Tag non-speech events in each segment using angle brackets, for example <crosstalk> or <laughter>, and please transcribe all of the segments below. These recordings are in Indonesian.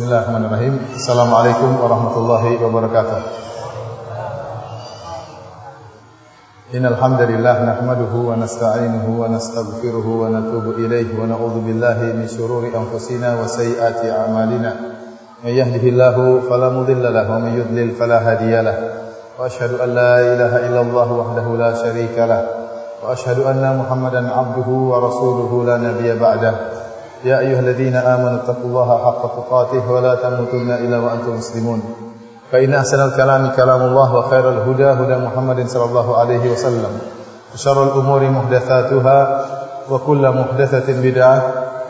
Bismillahirrahmanirrahim. Assalamualaikum warahmatullahi wabarakatuh. Innal hamdalillah nahmaduhu wa nasta'inuhu wa nastaghfiruhu wa natubu ilayhi wa na'udzu billahi min shururi anfusina wa sayyiati a'malina. May yahdihillahu fala mudilla lahu wa may yudlil fala hadiya lahu. Wa ashhadu an la ilaha illallah wahdahu la syarika lahu. Wa ashhadu anna Muhammadan 'abduhu wa rasuluhu la nabiyya ba'dahu. يا أيها الذين آمنوا اتقوا الله حق تقاته ولا تموتن إلا وأنتم مسلمون. فإن أحسن الكلام كلام الله وخير الهدى هدى محمد صلى الله عليه وسلم. وشر الأمور محدثاتها وكل محدثة بدعة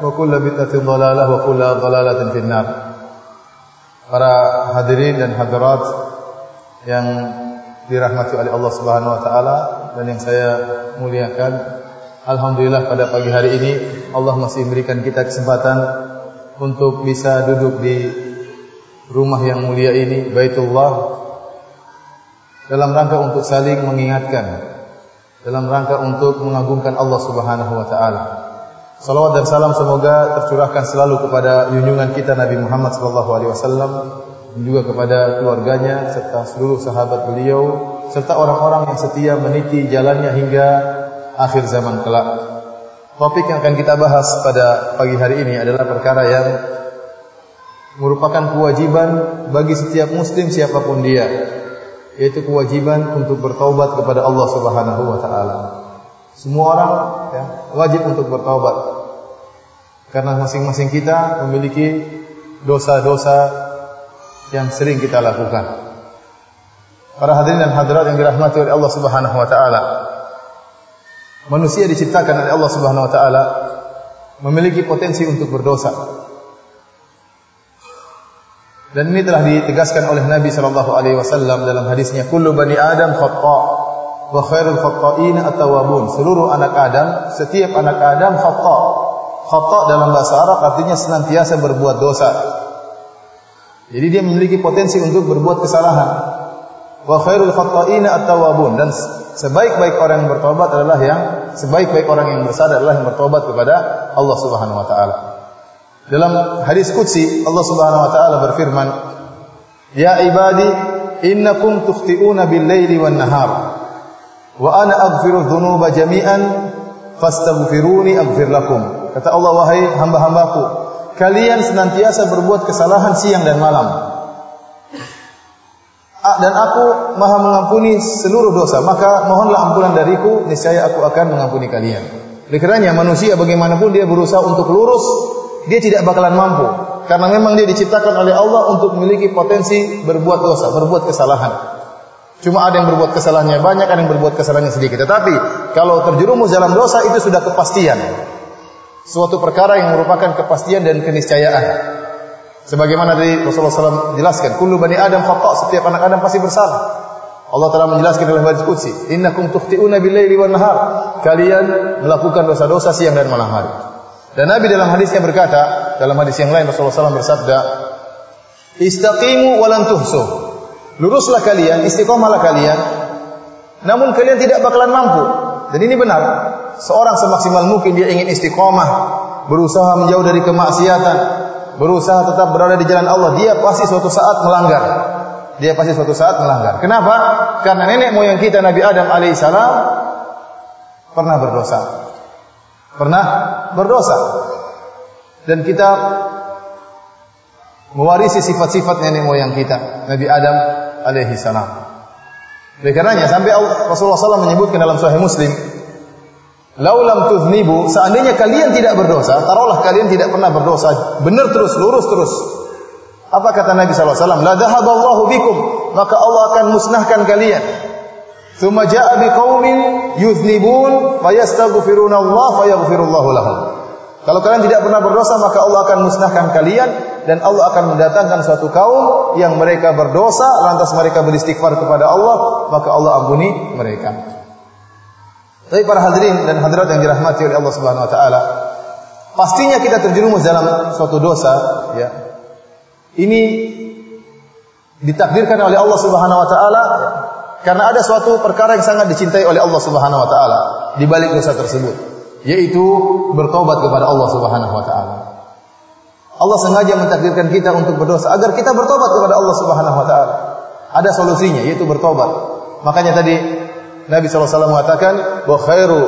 وكل بدعة ضلالة وكل ضلالة في النار. Para hadirin dan hadirat yang dirahmati oleh Allah Subhanahu wa taala dan yang saya muliakan Alhamdulillah pada pagi hari ini Allah masih memberikan kita kesempatan untuk bisa duduk di rumah yang mulia ini, Baitullah dalam rangka untuk saling mengingatkan, dalam rangka untuk mengagungkan Allah Subhanahu wa taala. Salawat dan salam semoga tercurahkan selalu kepada junjungan kita Nabi Muhammad sallallahu alaihi wasallam dan juga kepada keluarganya serta seluruh sahabat beliau serta orang-orang yang setia meniti jalannya hingga akhir zaman kelak. Topik yang akan kita bahas pada pagi hari ini adalah perkara yang merupakan kewajiban bagi setiap muslim siapa pun dia, yaitu kewajiban untuk bertaubat kepada Allah Subhanahu wa taala. Semua orang ya, wajib untuk bertaubat. Karena masing-masing kita memiliki dosa-dosa yang sering kita lakukan. Para hadirin dan hadirat yang dirahmati oleh Allah Subhanahu wa taala, manusia diciptakan oleh Allah Subhanahu wa taala memiliki potensi untuk berdosa. Dan ini telah ditegaskan oleh Nabi sallallahu alaihi wasallam dalam hadisnya kullu bani adam khata wa khairul khata'in at-tawwabun. Seluruh anak Adam, setiap anak Adam khata. Khata dalam bahasa Arab artinya senantiasa berbuat dosa. Jadi dia memiliki potensi untuk berbuat kesalahan. Wa khairul khata'in at-tawwabun dan sebaik-baik orang yang bertobat adalah yang sebaik-baik orang yang bersadar adalah yang bertobat kepada Allah Subhanahu wa taala. Dalam hadis qudsi Allah Subhanahu wa taala berfirman, "Ya ibadi, innakum tukhti'una bil-laili wan-nahar wa ana aghfiru dzunuba jami'an fastaghfiruni aghfir lakum." Kata Allah, "Wahai hamba-hambaku, kalian senantiasa berbuat kesalahan siang dan malam." Dan aku maha mengampuni seluruh dosa. Maka mohonlah ampunan dariku niscaya aku akan mengampuni kalian. Oleh manusia bagaimanapun dia berusaha untuk lurus dia tidak bakalan mampu. Karena memang dia diciptakan oleh Allah untuk memiliki potensi berbuat dosa berbuat kesalahan. Cuma ada yang berbuat kesalahannya banyak ada yang berbuat kesalahannya sedikit. Tetapi kalau terjerumus dalam dosa itu sudah kepastian. Suatu perkara yang merupakan kepastian dan keniscayaan Sebagaimana dari Rasulullah SAW jelaskan, kullu bani Adam khata, setiap anak Adam pasti bersalah. Allah telah menjelaskan dalam hadis qudsi, innakum tukhti'una bil-laili wan nahar. Kalian melakukan dosa-dosa siang dan malam hari. Dan Nabi dalam hadisnya berkata, dalam hadis yang lain Rasulullah SAW bersabda, Istaqimu walan tuhsu. Luruslah kalian, istiqomahlah kalian. Namun kalian tidak bakalan mampu. Dan ini benar. Seorang semaksimal mungkin dia ingin istiqomah, berusaha menjauh dari kemaksiatan, berusaha tetap berada di jalan Allah, dia pasti suatu saat melanggar. Dia pasti suatu saat melanggar. Kenapa? Karena nenek moyang kita Nabi Adam alaihissalam pernah berdosa. Pernah berdosa. Dan kita mewarisi sifat-sifat nenek moyang kita, Nabi Adam alaihissalam. Oleh karenanya sampai Rasulullah SAW menyebutkan dalam Sahih Muslim, Laulam tuznibu, seandainya kalian tidak berdosa, taruhlah kalian tidak pernah berdosa, benar terus, lurus terus. Apa kata Nabi SAW? La dhahaballahu bikum, maka Allah akan musnahkan kalian. Thumma ja'a biqaumin yuznibun fayastaghfiruna Allah fayaghfirullahu lahum. Kalau kalian tidak pernah berdosa, maka Allah akan musnahkan kalian dan Allah akan mendatangkan suatu kaum yang mereka berdosa, lantas mereka beristighfar kepada Allah, maka Allah ampuni mereka. Tapi para hadirin dan hadirat yang dirahmati oleh Allah Subhanahu wa taala, pastinya kita terjerumus dalam suatu dosa, ya. Ini ditakdirkan oleh Allah Subhanahu wa taala karena ada suatu perkara yang sangat dicintai oleh Allah Subhanahu wa taala di balik dosa tersebut, yaitu bertobat kepada Allah Subhanahu wa taala. Allah sengaja mentakdirkan kita untuk berdosa agar kita bertobat kepada Allah Subhanahu wa taala. Ada solusinya yaitu bertobat. Makanya tadi Nabi SAW mengatakan wa khairu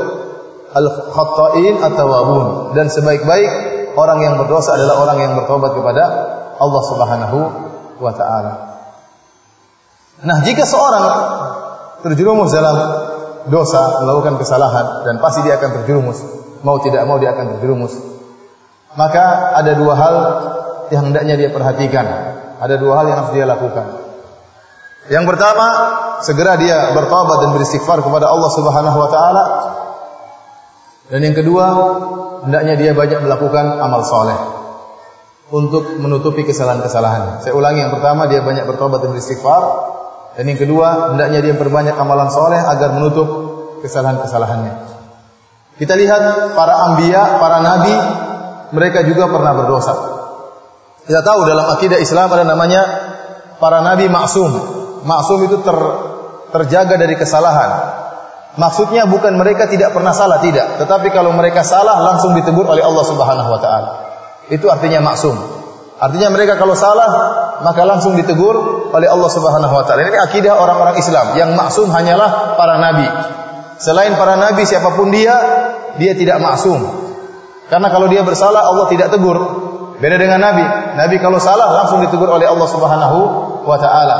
al-khata'in at-tawabun dan sebaik-baik orang yang berdosa adalah orang yang bertobat kepada Allah Subhanahu wa taala. Nah, jika seorang terjerumus dalam dosa, melakukan kesalahan dan pasti dia akan terjerumus, mau tidak mau dia akan terjerumus maka ada dua hal yang hendaknya dia perhatikan. Ada dua hal yang harus dia lakukan. Yang pertama, segera dia bertobat dan beristighfar kepada Allah Subhanahu wa taala. Dan yang kedua, hendaknya dia banyak melakukan amal soleh untuk menutupi kesalahan-kesalahan. Saya ulangi yang pertama dia banyak bertobat dan beristighfar. Dan yang kedua, hendaknya dia perbanyak amalan soleh agar menutup kesalahan-kesalahannya. Kita lihat para ambia, para nabi mereka juga pernah berdosa. Kita tahu dalam akidah Islam ada namanya para nabi maksum. Maksum itu ter, terjaga dari kesalahan. Maksudnya bukan mereka tidak pernah salah, tidak. Tetapi kalau mereka salah langsung ditegur oleh Allah Subhanahu wa taala. Itu artinya maksum. Artinya mereka kalau salah maka langsung ditegur oleh Allah Subhanahu wa taala. Ini akidah orang-orang Islam. Yang maksum hanyalah para nabi. Selain para nabi siapa pun dia, dia tidak maksum. Karena kalau dia bersalah Allah tidak tegur. Beda dengan Nabi. Nabi kalau salah langsung ditegur oleh Allah Subhanahu wa taala.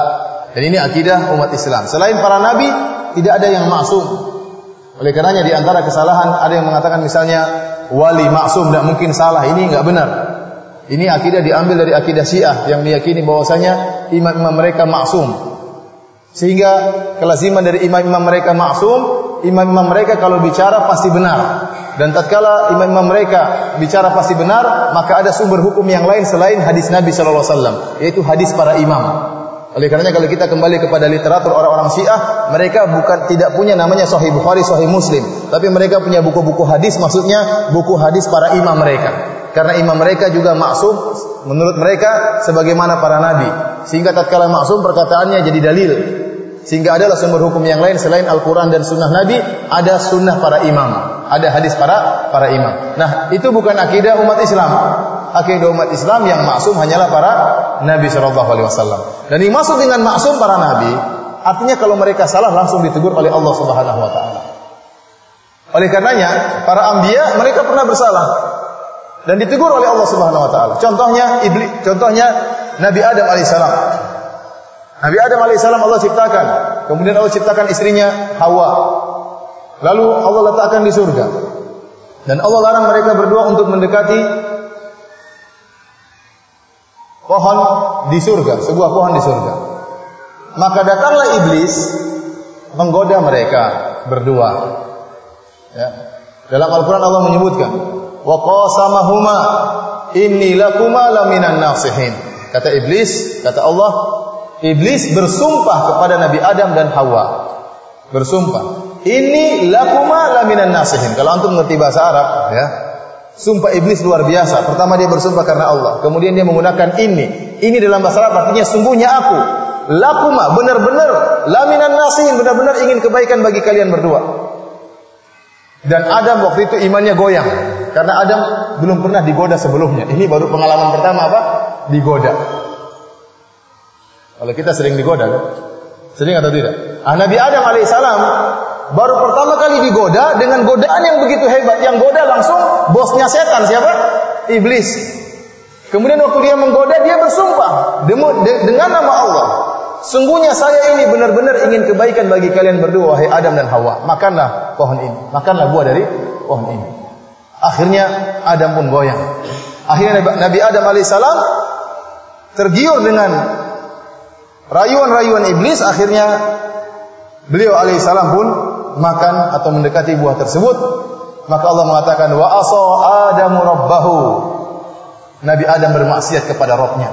Dan ini akidah umat Islam. Selain para nabi tidak ada yang maksum. Oleh karenanya di antara kesalahan ada yang mengatakan misalnya wali maksum tidak mungkin salah. Ini enggak benar. Ini akidah diambil dari akidah Syiah yang meyakini bahwasanya imam-imam mereka maksum. Sehingga kelaziman dari imam-imam mereka maksum, imam-imam mereka kalau bicara pasti benar. Dan tatkala imam-imam mereka bicara pasti benar, maka ada sumber hukum yang lain selain hadis Nabi sallallahu alaihi wasallam, yaitu hadis para imam. Oleh karenanya kalau kita kembali kepada literatur orang-orang Syiah, mereka bukan tidak punya namanya Sahih Bukhari, Sahih Muslim, tapi mereka punya buku-buku hadis, maksudnya buku hadis para imam mereka. Karena imam mereka juga maksum menurut mereka sebagaimana para nabi. Sehingga tatkala maksum perkataannya jadi dalil. Sehingga adalah sumber hukum yang lain selain Al-Quran dan Sunnah Nabi, ada Sunnah para imam, ada hadis para para imam. Nah, itu bukan akidah umat Islam. Akidah umat Islam yang maksum hanyalah para Nabi Shallallahu Alaihi Wasallam. Dan yang masuk dengan maksum para Nabi, artinya kalau mereka salah langsung ditegur oleh Allah Subhanahu Wa Taala. Oleh karenanya, para ambia mereka pernah bersalah dan ditegur oleh Allah Subhanahu Wa Taala. Contohnya iblis, contohnya Nabi Adam alaihissalam. Nabi Adam alaihissalam Allah ciptakan. Kemudian Allah ciptakan istrinya Hawa. Lalu Allah letakkan di surga. Dan Allah larang mereka berdua untuk mendekati pohon di surga, sebuah pohon di surga. Maka datanglah iblis menggoda mereka berdua. Ya. Dalam Al-Quran Allah menyebutkan, wa qasamahuma inni lakuma laminan nasihin. Kata iblis, kata Allah, Iblis bersumpah kepada Nabi Adam dan Hawa. Bersumpah. Ini lakuma laminan nasihin. Kalau antum ngerti bahasa Arab, ya. Sumpah iblis luar biasa. Pertama dia bersumpah karena Allah. Kemudian dia menggunakan ini. Ini dalam bahasa Arab artinya sungguhnya aku. Lakuma benar-benar laminan nasihin benar-benar ingin kebaikan bagi kalian berdua. Dan Adam waktu itu imannya goyang karena Adam belum pernah digoda sebelumnya. Ini baru pengalaman pertama apa? Digoda. Kalau kita sering digoda kan? Sering atau tidak? Ah, Nabi Adam alaihissalam baru pertama kali digoda dengan godaan yang begitu hebat. Yang goda langsung bosnya setan siapa? Iblis. Kemudian waktu dia menggoda dia bersumpah dengan nama Allah. Sungguhnya saya ini benar-benar ingin kebaikan bagi kalian berdua wahai Adam dan Hawa. Makanlah pohon ini. Makanlah buah dari pohon ini. Akhirnya Adam pun goyang. Akhirnya Nabi Adam alaihissalam tergiur dengan rayuan-rayuan iblis akhirnya beliau alaihissalam pun makan atau mendekati buah tersebut. Maka Allah mengatakan wa asa adamu rabbahu. Nabi Adam bermaksiat kepada Rabbnya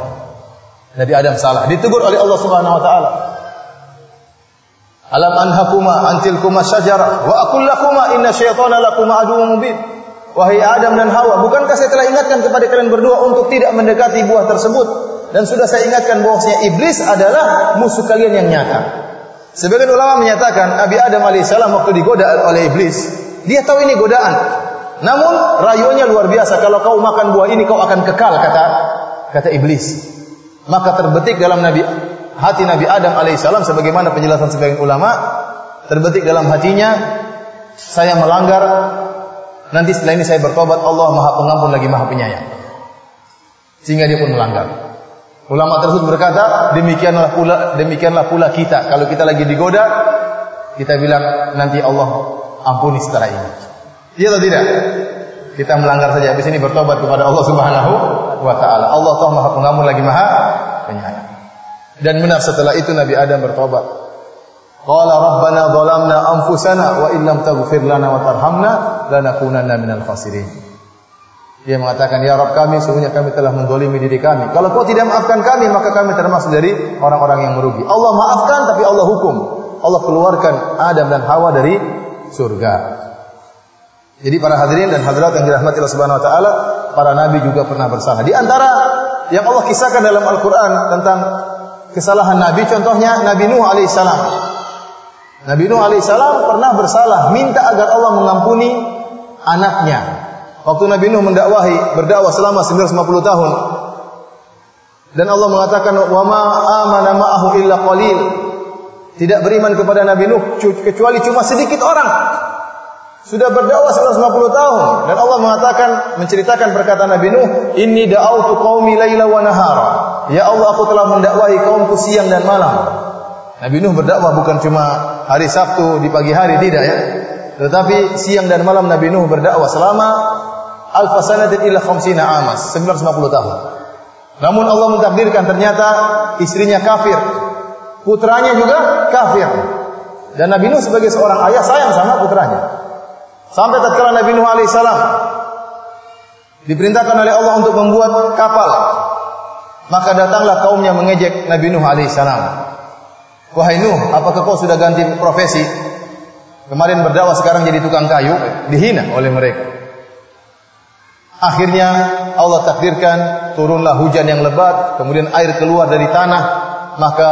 Nabi Adam salah. Ditegur oleh Allah Subhanahu wa taala. Alam anhakuma antil kuma syajara wa aqul lakuma inna syaitana lakum aduwwun mubin. Wahai Adam dan Hawa, bukankah saya telah ingatkan kepada kalian berdua untuk tidak mendekati buah tersebut? Dan sudah saya ingatkan bahwasanya iblis adalah musuh kalian yang nyata. Sebagian ulama menyatakan Nabi Adam alaihissalam waktu digoda oleh iblis, dia tahu ini godaan. Namun rayuannya luar biasa. Kalau kau makan buah ini kau akan kekal kata kata iblis. Maka terbetik dalam Nabi hati Nabi Adam alaihissalam sebagaimana penjelasan sebagian ulama terbetik dalam hatinya saya melanggar nanti setelah ini saya bertobat Allah Maha Pengampun lagi Maha Penyayang. Sehingga dia pun melanggar. Ulama tersebut berkata, demikianlah pula demikianlah pula kita. Kalau kita lagi digoda, kita bilang nanti Allah ampuni setelah ini. Iya atau tidak? Kita melanggar saja. Habis ini bertobat kepada Allah Subhanahu wa taala. Allah Taala Maha Pengampun lagi Maha Penyayang. Dan benar setelah itu Nabi Adam bertobat. Qala rabbana dhalamna anfusana wa illam taghfir lana wa tarhamna lanakunanna minal khasirin. Dia mengatakan, Ya Rabb kami, sungguhnya kami telah mendolimi diri kami. Kalau kau tidak maafkan kami, maka kami termasuk dari orang-orang yang merugi. Allah maafkan, tapi Allah hukum. Allah keluarkan Adam dan Hawa dari surga. Jadi para hadirin dan hadirat yang dirahmati Allah Subhanahu wa taala, para nabi juga pernah bersalah. Di antara yang Allah kisahkan dalam Al-Qur'an tentang kesalahan nabi contohnya Nabi Nuh alaihissalam. Nabi Nuh alaihissalam pernah bersalah, minta agar Allah mengampuni anaknya. Waktu Nabi Nuh mendakwahi, berdakwah selama 950 tahun. Dan Allah mengatakan, "Wa ma amana ma'ahu illa qalil." Tidak beriman kepada Nabi Nuh kecuali cuma sedikit orang. Sudah berdakwah 150 tahun dan Allah mengatakan menceritakan perkataan Nabi Nuh, "Inni da'autu qaumi laila wa nahara." Ya Allah, aku telah mendakwahi kaumku siang dan malam. Nabi Nuh berdakwah bukan cuma hari Sabtu di pagi hari tidak ya. Tetapi siang dan malam Nabi Nuh berdakwah selama alfa sanatin illa khamsina amas, 950 tahun. Namun Allah mentakdirkan ternyata istrinya kafir. Putranya juga kafir. Dan Nabi Nuh sebagai seorang ayah sayang sama putranya. Sampai tatkala Nabi Nuh alaihissalam diperintahkan oleh Allah untuk membuat kapal. Maka datanglah kaumnya mengejek Nabi Nuh alaihissalam. Wahai Nuh, apakah kau sudah ganti profesi? Kemarin berdakwah sekarang jadi tukang kayu, dihina oleh mereka. Akhirnya Allah takdirkan turunlah hujan yang lebat, kemudian air keluar dari tanah, maka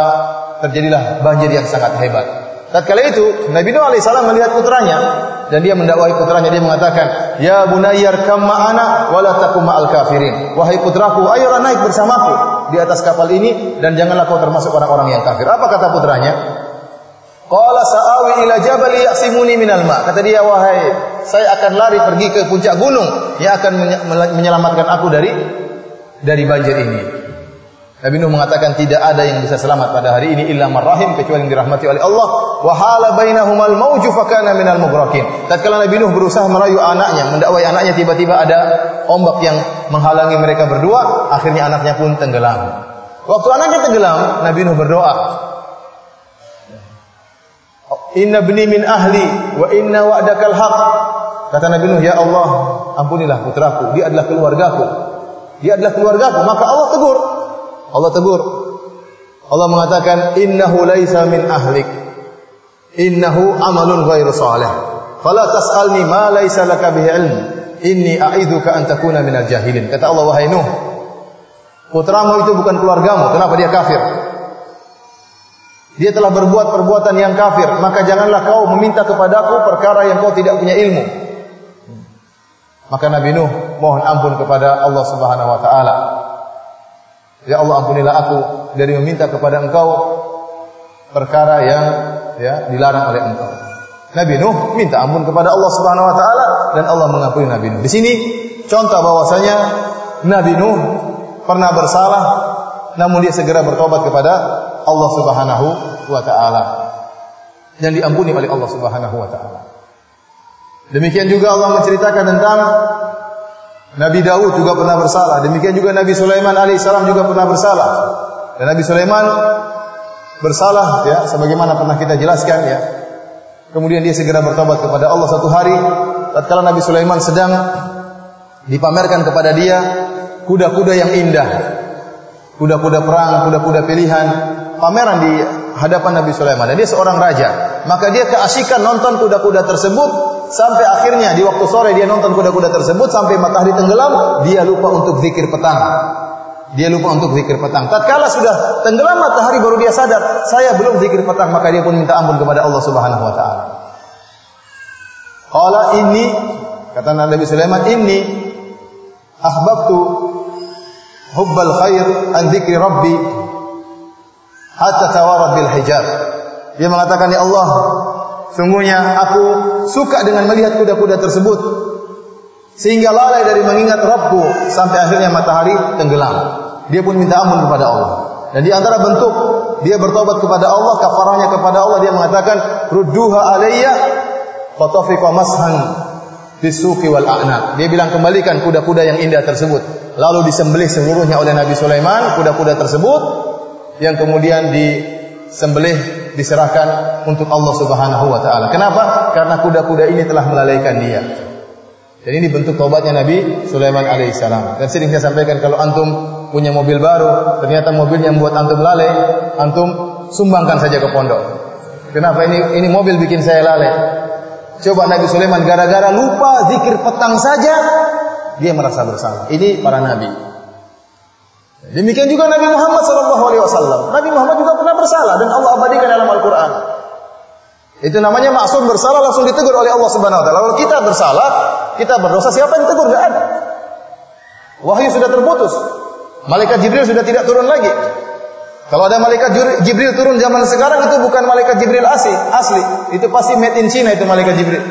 terjadilah banjir yang sangat hebat. Tatkala itu Nabi Nuh alaihissalam melihat putranya dan dia mendakwai putranya dia mengatakan, "Ya bunayyar kam ma'ana wa la ma'al kafirin." Wahai putraku, ayolah naik bersamaku di atas kapal ini dan janganlah kau termasuk orang-orang yang kafir. Apa kata putranya? Qala sa'awi ila jabal ya'simuni minal ma. Kata dia, wahai, saya akan lari pergi ke puncak gunung yang akan menyelamatkan aku dari dari banjir ini. Nabi Nuh mengatakan tidak ada yang bisa selamat pada hari ini illa marrahim kecuali yang dirahmati oleh Allah. Wa hala bainahumal mauju fakana minal mughraqin. Tatkala Nabi Nuh berusaha merayu anaknya, mendakwai anaknya tiba-tiba ada ombak yang menghalangi mereka berdua, akhirnya anaknya pun tenggelam. Waktu anaknya tenggelam, Nabi Nuh berdoa, Inna bni min ahli wa inna wa'dakal haq. Kata Nabi Nuh, "Ya Allah, ampunilah putraku. Dia adalah keluargaku. Dia adalah keluargaku." Maka Allah tegur. Allah tegur. Allah mengatakan, "Innahu laisa min ahlik. Innahu amalun ghairu salih. Fala tas'alni ma laisa laka bihi ilm. Inni a'idzuka an takuna minal jahilin." Kata Allah, "Wahai Nuh, putramu itu bukan keluargamu. Kenapa dia kafir?" Dia telah berbuat perbuatan yang kafir, maka janganlah kau meminta kepadaku perkara yang kau tidak punya ilmu. Maka Nabi Nuh mohon ampun kepada Allah Subhanahu wa taala. Ya Allah ampunilah aku dari meminta kepada Engkau perkara yang ya dilarang oleh Engkau. Nabi Nuh minta ampun kepada Allah Subhanahu wa taala dan Allah mengampuni Nabi Nuh. Di sini contoh bahwasanya Nabi Nuh pernah bersalah namun dia segera bertobat kepada Allah Subhanahu wa taala dan diampuni oleh Allah Subhanahu wa taala. Demikian juga Allah menceritakan tentang Nabi Daud juga pernah bersalah. Demikian juga Nabi Sulaiman alaihissalam juga pernah bersalah. Dan Nabi Sulaiman bersalah ya sebagaimana pernah kita jelaskan ya. Kemudian dia segera bertobat kepada Allah satu hari tatkala Nabi Sulaiman sedang dipamerkan kepada dia kuda-kuda yang indah. Kuda-kuda perang, kuda-kuda pilihan, pameran di hadapan Nabi Sulaiman. Dan dia seorang raja. Maka dia keasikan nonton kuda-kuda tersebut sampai akhirnya di waktu sore dia nonton kuda-kuda tersebut sampai matahari tenggelam, dia lupa untuk zikir petang. Dia lupa untuk zikir petang. Tatkala sudah tenggelam matahari baru dia sadar, saya belum zikir petang, maka dia pun minta ampun kepada Allah Subhanahu wa taala. Qala ini Kata Nabi Sulaiman, "Inni ahbabtu hubbal khair an dzikri rabbi hatta tawarat bil hijab." Dia mengatakan, "Ya Allah, sungguhnya aku suka dengan melihat kuda-kuda tersebut sehingga lalai dari mengingat Rabbku sampai akhirnya matahari tenggelam." Dia pun minta ampun kepada Allah. Dan di antara bentuk dia bertobat kepada Allah, kafarahnya kepada Allah dia mengatakan, "Rudduha alayya fatafiqa mashan bisuki wal a'naq." Dia bilang kembalikan kuda-kuda yang indah tersebut. Lalu disembelih seluruhnya oleh Nabi Sulaiman kuda-kuda tersebut yang kemudian disembelih diserahkan untuk Allah Subhanahu wa taala. Kenapa? Karena kuda-kuda ini telah melalaikan dia. Dan ini bentuk taubatnya Nabi Sulaiman alaihissalam. Dan sering saya sampaikan kalau antum punya mobil baru, ternyata mobil yang buat antum lalai, antum sumbangkan saja ke pondok. Kenapa ini ini mobil bikin saya lalai? Coba Nabi Sulaiman gara-gara lupa zikir petang saja dia merasa bersalah. Ini para nabi. Demikian juga Nabi Muhammad SAW. Nabi Muhammad juga pernah bersalah dan Allah abadikan dalam Al-Quran. Itu namanya maksud bersalah langsung ditegur oleh Allah Subhanahu Wa. Kalau kita bersalah, kita berdosa, siapa yang tegur? Gak ada. Wahyu sudah terputus. Malaikat Jibril sudah tidak turun lagi. Kalau ada malaikat Jibril turun zaman sekarang itu bukan malaikat Jibril asli, asli. Itu pasti made in China itu malaikat Jibril.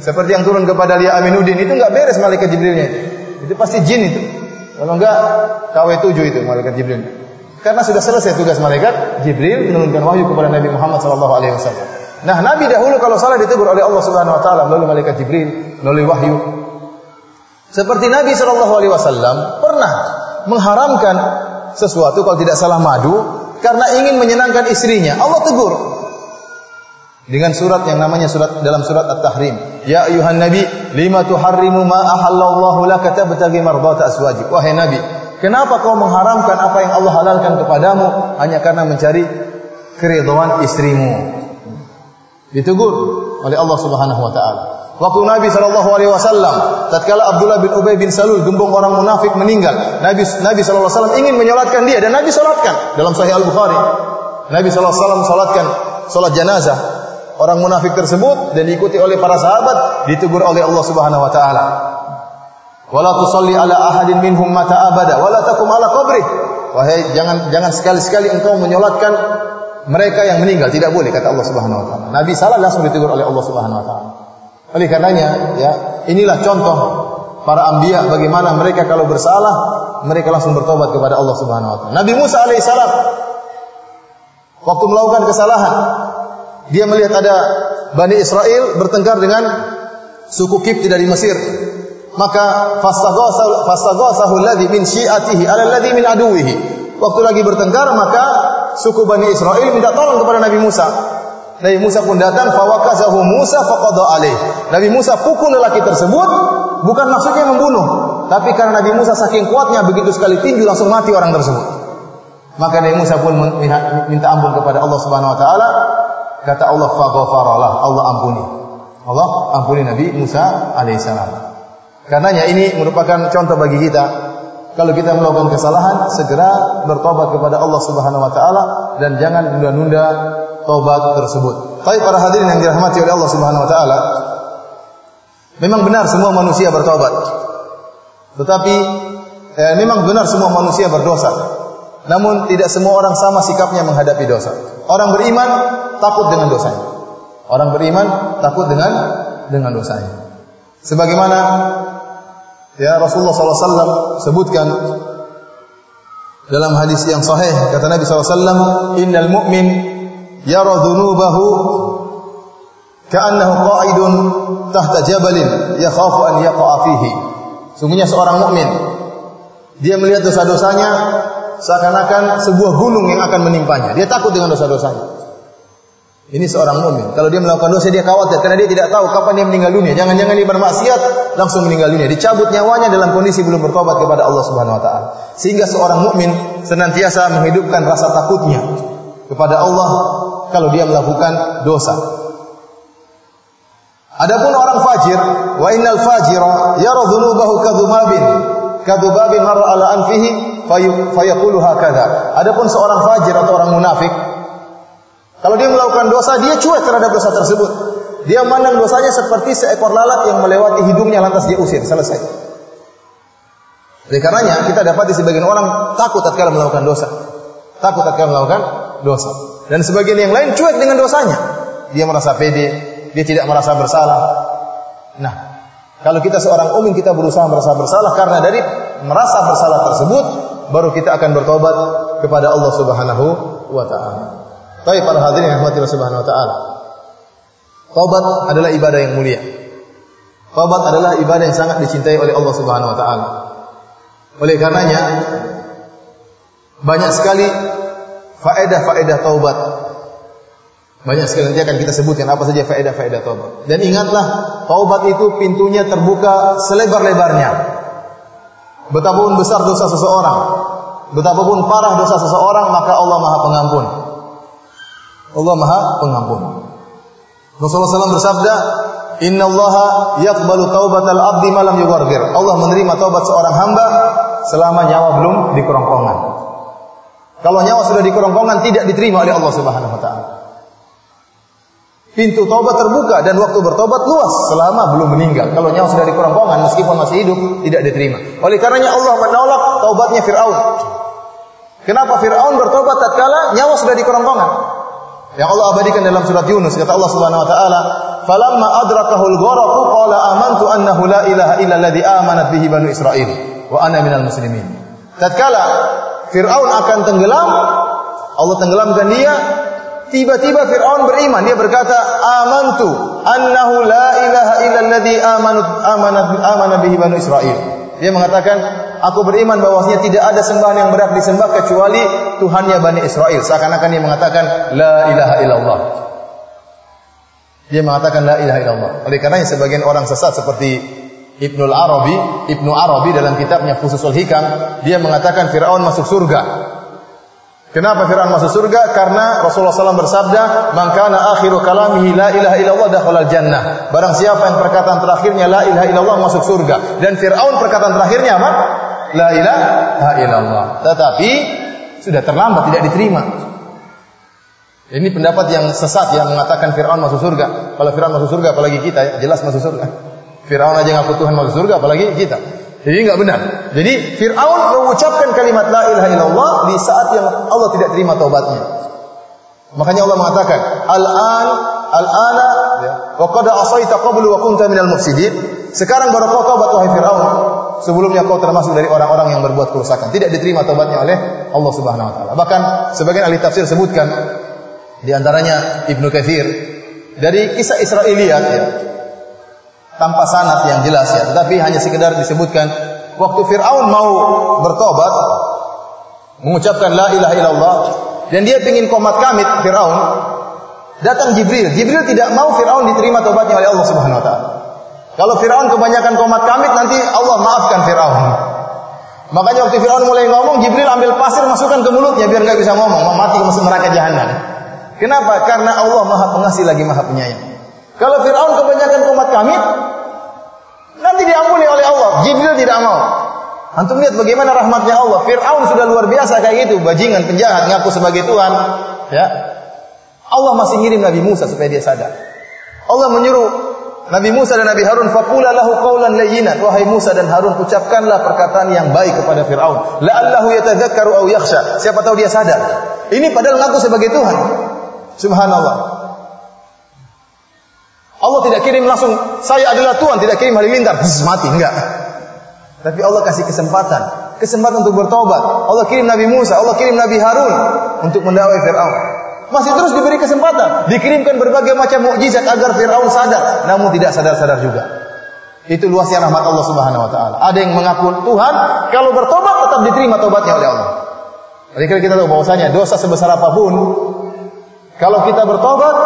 Seperti yang turun kepada Lia Aminuddin itu enggak beres malaikat Jibrilnya. Itu pasti jin itu. Kalau enggak KW7 itu malaikat Jibril. Karena sudah selesai tugas malaikat Jibril menurunkan wahyu kepada Nabi Muhammad sallallahu alaihi wasallam. Nah, Nabi dahulu kalau salah ditegur oleh Allah Subhanahu wa taala melalui malaikat Jibril, melalui wahyu. Seperti Nabi sallallahu alaihi wasallam pernah mengharamkan sesuatu kalau tidak salah madu karena ingin menyenangkan istrinya. Allah tegur dengan surat yang namanya surat dalam surat At-Tahrim. Ya ayuhan nabi, lima tuharrimu ma ahallallahu laka tabtaghi mardata aswajik. Wahai nabi, kenapa kau mengharamkan apa yang Allah halalkan kepadamu hanya karena mencari keridhaan istrimu? Ditegur oleh Allah Subhanahu wa taala. Waktu Nabi Shallallahu Alaihi Wasallam, tatkala Abdullah bin Ubay bin Salul, gembong orang munafik meninggal, Nabi Nabi Alaihi Wasallam ingin menyolatkan dia dan Nabi solatkan dalam Sahih Al Bukhari. Nabi Shallallahu Alaihi Wasallam solatkan solat jenazah orang munafik tersebut dan diikuti oleh para sahabat ditegur oleh Allah Subhanahu Wa Taala. Wala tusalli ala ahadin minhum mata abada, wala takum ala qabri. Wahai jangan jangan sekali-sekali engkau menyolatkan mereka yang meninggal tidak boleh kata Allah Subhanahu wa taala. Nabi salah langsung ditegur oleh Allah Subhanahu wa taala. Oleh karenanya, ya, inilah contoh para anbiya bagaimana mereka kalau bersalah, mereka langsung bertobat kepada Allah Subhanahu wa taala. Nabi Musa alaihissalam waktu melakukan kesalahan, dia melihat ada Bani Israel bertengkar dengan suku Kipti dari Mesir. Maka fastaghasahu alladhi min syi'atihi ala alladhi min aduwihi. Waktu lagi bertengkar maka suku Bani Israel minta tolong kepada Nabi Musa. Nabi Musa pun datang fawakazahu Musa faqada alaih. Nabi Musa pukul lelaki tersebut bukan maksudnya membunuh, tapi karena Nabi Musa saking kuatnya begitu sekali tinju langsung mati orang tersebut. Maka Nabi Musa pun minta ampun kepada Allah Subhanahu wa taala. Kata Allah faghfaralah, Allah ampuni. Allah ampuni Nabi Musa alaihissalam. Karenanya ini merupakan contoh bagi kita kalau kita melakukan kesalahan segera bertobat kepada Allah Subhanahu wa taala dan jangan nunda-nunda tobat tersebut. Tapi para hadirin yang dirahmati oleh Allah Subhanahu wa taala, memang benar semua manusia bertobat. Tetapi eh, memang benar semua manusia berdosa. Namun tidak semua orang sama sikapnya menghadapi dosa. Orang beriman takut dengan dosanya. Orang beriman takut dengan dengan dosanya. Sebagaimana ya Rasulullah SAW sebutkan dalam hadis yang sahih kata Nabi SAW, Innal mu'min yara dhunubahu ka'annahu qa'idun tahta jabalin yakhafu an yaqa'a fihi. Sungguhnya seorang mukmin dia melihat dosa-dosanya seakan-akan sebuah gunung yang akan menimpanya. Dia takut dengan dosa-dosanya. Ini seorang mukmin. Kalau dia melakukan dosa dia khawatir karena dia tidak tahu kapan dia meninggal dunia. Jangan-jangan dia bermaksiat langsung meninggal dunia. Dicabut nyawanya dalam kondisi belum bertobat kepada Allah Subhanahu wa taala. Sehingga seorang mukmin senantiasa menghidupkan rasa takutnya kepada Allah kalau dia melakukan dosa. Adapun orang fajir, wa innal fajira yara dhunubahu kadhumabin kadhubabin marra ala anfihi fayaqulu hakadha. Adapun seorang fajir atau orang munafik, kalau dia melakukan dosa, dia cuek terhadap dosa tersebut. dia memandang dosanya seperti seekor lalat yang melewati hidungnya lantas dia usir, selesai. Oleh karenanya kita dapat di sebagian orang takut tatkala melakukan dosa. Takut tatkala melakukan dosa. Dan sebagian yang lain cuek dengan dosanya. Dia merasa pede, dia tidak merasa bersalah. Nah, kalau kita seorang umum kita berusaha merasa bersalah karena dari merasa bersalah tersebut baru kita akan bertobat kepada Allah Subhanahu wa taala. Baik para hadirin yang Allah Subhanahu wa taala. Taubat adalah ibadah yang mulia. Taubat adalah ibadah yang sangat dicintai oleh Allah Subhanahu wa taala. Oleh karenanya banyak sekali faedah-faedah taubat. Banyak sekali nanti akan kita sebutkan apa saja faedah-faedah taubat. Dan ingatlah, taubat itu pintunya terbuka selebar-lebarnya. Betapapun besar dosa seseorang, betapapun parah dosa seseorang, maka Allah Maha Pengampun. Allah Maha Pengampun. Rasulullah SAW bersabda, Inna Allah yakbalu taubatal abdi malam yugargir. Allah menerima taubat seorang hamba selama nyawa belum di kerongkongan. Kalau nyawa sudah di kerongkongan tidak diterima oleh Allah Subhanahu wa taala. Pintu taubat terbuka dan waktu bertobat luas selama belum meninggal. Kalau nyawa sudah di kerongkongan meskipun masih hidup tidak diterima. Oleh karenanya Allah menolak taubatnya Firaun. Kenapa Firaun bertobat tatkala nyawa sudah di kerongkongan? Yang Allah abadikan dalam surat Yunus kata Allah Subhanahu wa taala, "Falamma adrakahul gharaqu qala amantu annahu la ilaha illa alladhi amanat bihi banu Israil wa ana minal muslimin." Tatkala Firaun akan tenggelam, Allah tenggelamkan dia, tiba-tiba Firaun beriman, dia berkata, "Amantu annahu la ilaha illa alladhi amanat amanat amanat bihi banu Israil." Dia mengatakan, aku beriman bahwasanya tidak ada sembahan yang berhak disembah kecuali Tuhannya Bani Israel. Seakan-akan dia mengatakan la ilaha illallah. Dia mengatakan la ilaha illallah. Oleh karenanya sebagian orang sesat seperti Ibnu Arabi, Ibnu Arabi dalam kitabnya Fususul Hikam, dia mengatakan Firaun masuk surga. Kenapa Fir'aun masuk surga? Karena Rasulullah SAW bersabda, "Man kana akhiru kalamihi la ilaha illallah dakhala jannah." Barang siapa yang perkataan terakhirnya la ilaha illallah masuk surga. Dan Fir'aun perkataan terakhirnya apa? La ilaha illallah. Tetapi sudah terlambat tidak diterima. Ini pendapat yang sesat yang mengatakan Fir'aun masuk surga. Kalau Fir'aun masuk surga apalagi kita ya, jelas masuk surga. Fir'aun aja ngaku Tuhan masuk surga apalagi kita. Jadi enggak benar. Jadi Fir'aun mengucapkan kalimat la ilaha illallah di saat yang Allah tidak terima taubatnya. Makanya Allah mengatakan, "Al-an al-ana ya, wa qad asaita qablu wa kunta minal mufsidin." Sekarang baru kau taubat wahai Firaun. Sebelumnya kau termasuk dari orang-orang yang berbuat kerusakan. Tidak diterima taubatnya oleh Allah Subhanahu wa taala. Bahkan sebagian ahli tafsir sebutkan di antaranya Ibnu Katsir dari kisah Israiliyat ya, tanpa sanad yang jelas ya, tetapi hanya sekedar disebutkan waktu Firaun mau bertobat mengucapkan la ilaha illallah dan dia ingin komat kamit Firaun datang Jibril. Jibril tidak mau Firaun diterima tobatnya oleh Allah Subhanahu wa taala. Kalau Firaun kebanyakan komat kamit nanti Allah maafkan Firaun. Makanya waktu Firaun mulai ngomong, Jibril ambil pasir masukkan ke mulutnya biar nggak bisa ngomong, mati masuk neraka jahanam. Kenapa? Karena Allah Maha Pengasih lagi Maha Penyayang. Kalau Fir'aun kebanyakan umat kami, nanti diampuni oleh Allah. Jibril tidak mau. Antum lihat bagaimana rahmatnya Allah. Fir'aun sudah luar biasa kayak gitu, bajingan, penjahat, ngaku sebagai Tuhan. Ya, Allah masih ngirim Nabi Musa supaya dia sadar. Allah menyuruh Nabi Musa dan Nabi Harun faqula lahu qawlan layyinan. Wahai Musa dan Harun ucapkanlah perkataan yang baik kepada Firaun. La'allahu yatadzakkaru aw yakhsha. Siapa tahu dia sadar. Ini padahal ngaku sebagai Tuhan. Subhanallah. Allah tidak kirim langsung saya adalah Tuhan, tidak kirim halilintar, mati enggak. Tapi Allah kasih kesempatan, kesempatan untuk bertobat. Allah kirim Nabi Musa, Allah kirim Nabi Harun untuk mendakwai Firaun. Masih terus diberi kesempatan, dikirimkan berbagai macam mukjizat agar Firaun sadar, namun tidak sadar-sadar juga. Itu luasnya rahmat Allah Subhanahu wa taala. Ada yang mengaku Tuhan, kalau bertobat tetap diterima tobatnya oleh Allah. Jadi kita tahu bahwasanya dosa sebesar apa pun kalau kita bertobat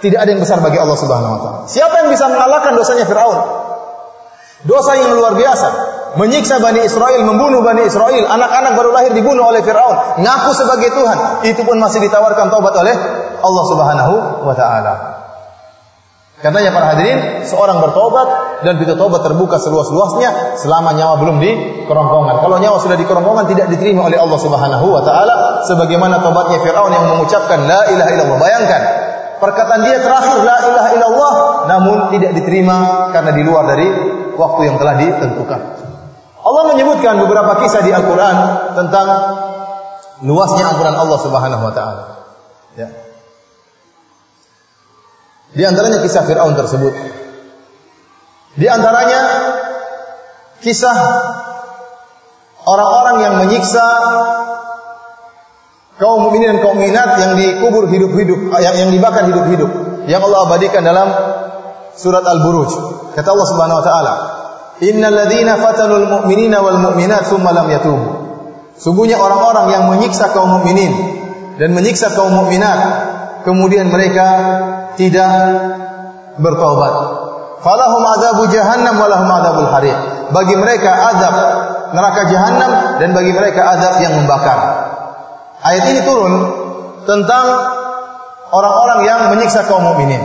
tidak ada yang besar bagi Allah Subhanahu wa taala. Siapa yang bisa mengalahkan dosanya Firaun? Dosa yang luar biasa. Menyiksa Bani Israel, membunuh Bani Israel, anak-anak baru lahir dibunuh oleh Firaun, ngaku sebagai Tuhan. Itu pun masih ditawarkan taubat oleh Allah Subhanahu wa taala. Katanya para hadirin, seorang bertobat dan pintu tobat terbuka seluas-luasnya selama nyawa belum di kerongkongan. Kalau nyawa sudah di kerongkongan tidak diterima oleh Allah Subhanahu wa taala sebagaimana tobatnya Firaun yang mengucapkan la ilaha illallah. Bayangkan, perkataan dia terakhir la ilaha illallah namun tidak diterima karena di luar dari waktu yang telah ditentukan. Allah menyebutkan beberapa kisah di Al-Qur'an tentang luasnya ampunan Allah Subhanahu wa taala. Ya. Di antaranya kisah Firaun tersebut. Di antaranya kisah orang-orang yang menyiksa kaum mukminin dan kaum minat yang dikubur hidup-hidup, yang, yang dibakar hidup-hidup, yang Allah abadikan dalam surat Al-Buruj. Kata Allah Subhanahu wa taala, "Innal ladzina fatanul mu'minina wal mu'minat tsumma lam yatubu." Sungguhnya orang-orang yang menyiksa kaum mukminin dan menyiksa kaum mukminat, kemudian mereka tidak bertobat. Falahum adabu jahannam adabul harir. Bagi mereka adab neraka jahanam dan bagi mereka adab yang membakar. Ayat ini turun tentang orang-orang yang menyiksa kaum mukminin,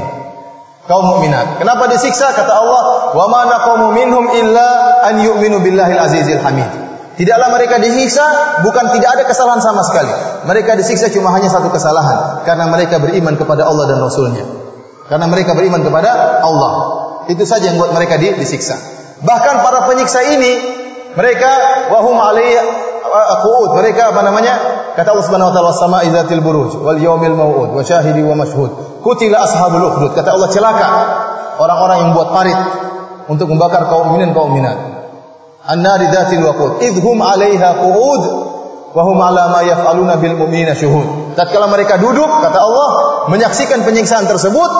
kaum mukminat. Kenapa disiksa? Kata Allah, "Wa ma naqamu minhum illa an yu'minu billahil azizil hamid." Tidaklah mereka disiksa bukan tidak ada kesalahan sama sekali. Mereka disiksa cuma hanya satu kesalahan karena mereka beriman kepada Allah dan Rasulnya. Karena mereka beriman kepada Allah. Itu saja yang buat mereka disiksa. Bahkan para penyiksa ini mereka wahum alaihi qu'ud. Mereka apa namanya? Kata Allah Subhanahu wa taala was-sama'i dzatil buruj wal yaumil mau'ud wa syahidi wa mashhud. Kutila ashabul ukhdud. Kata Allah celaka orang-orang yang buat parit untuk membakar kaum mukminin kaum minat. An-nari dzatil waqud. Idhum 'alaiha qu'ud wa hum 'ala ma yaf'aluna bil mu'minina syuhud. Tatkala mereka duduk, kata Allah, menyaksikan penyiksaan tersebut,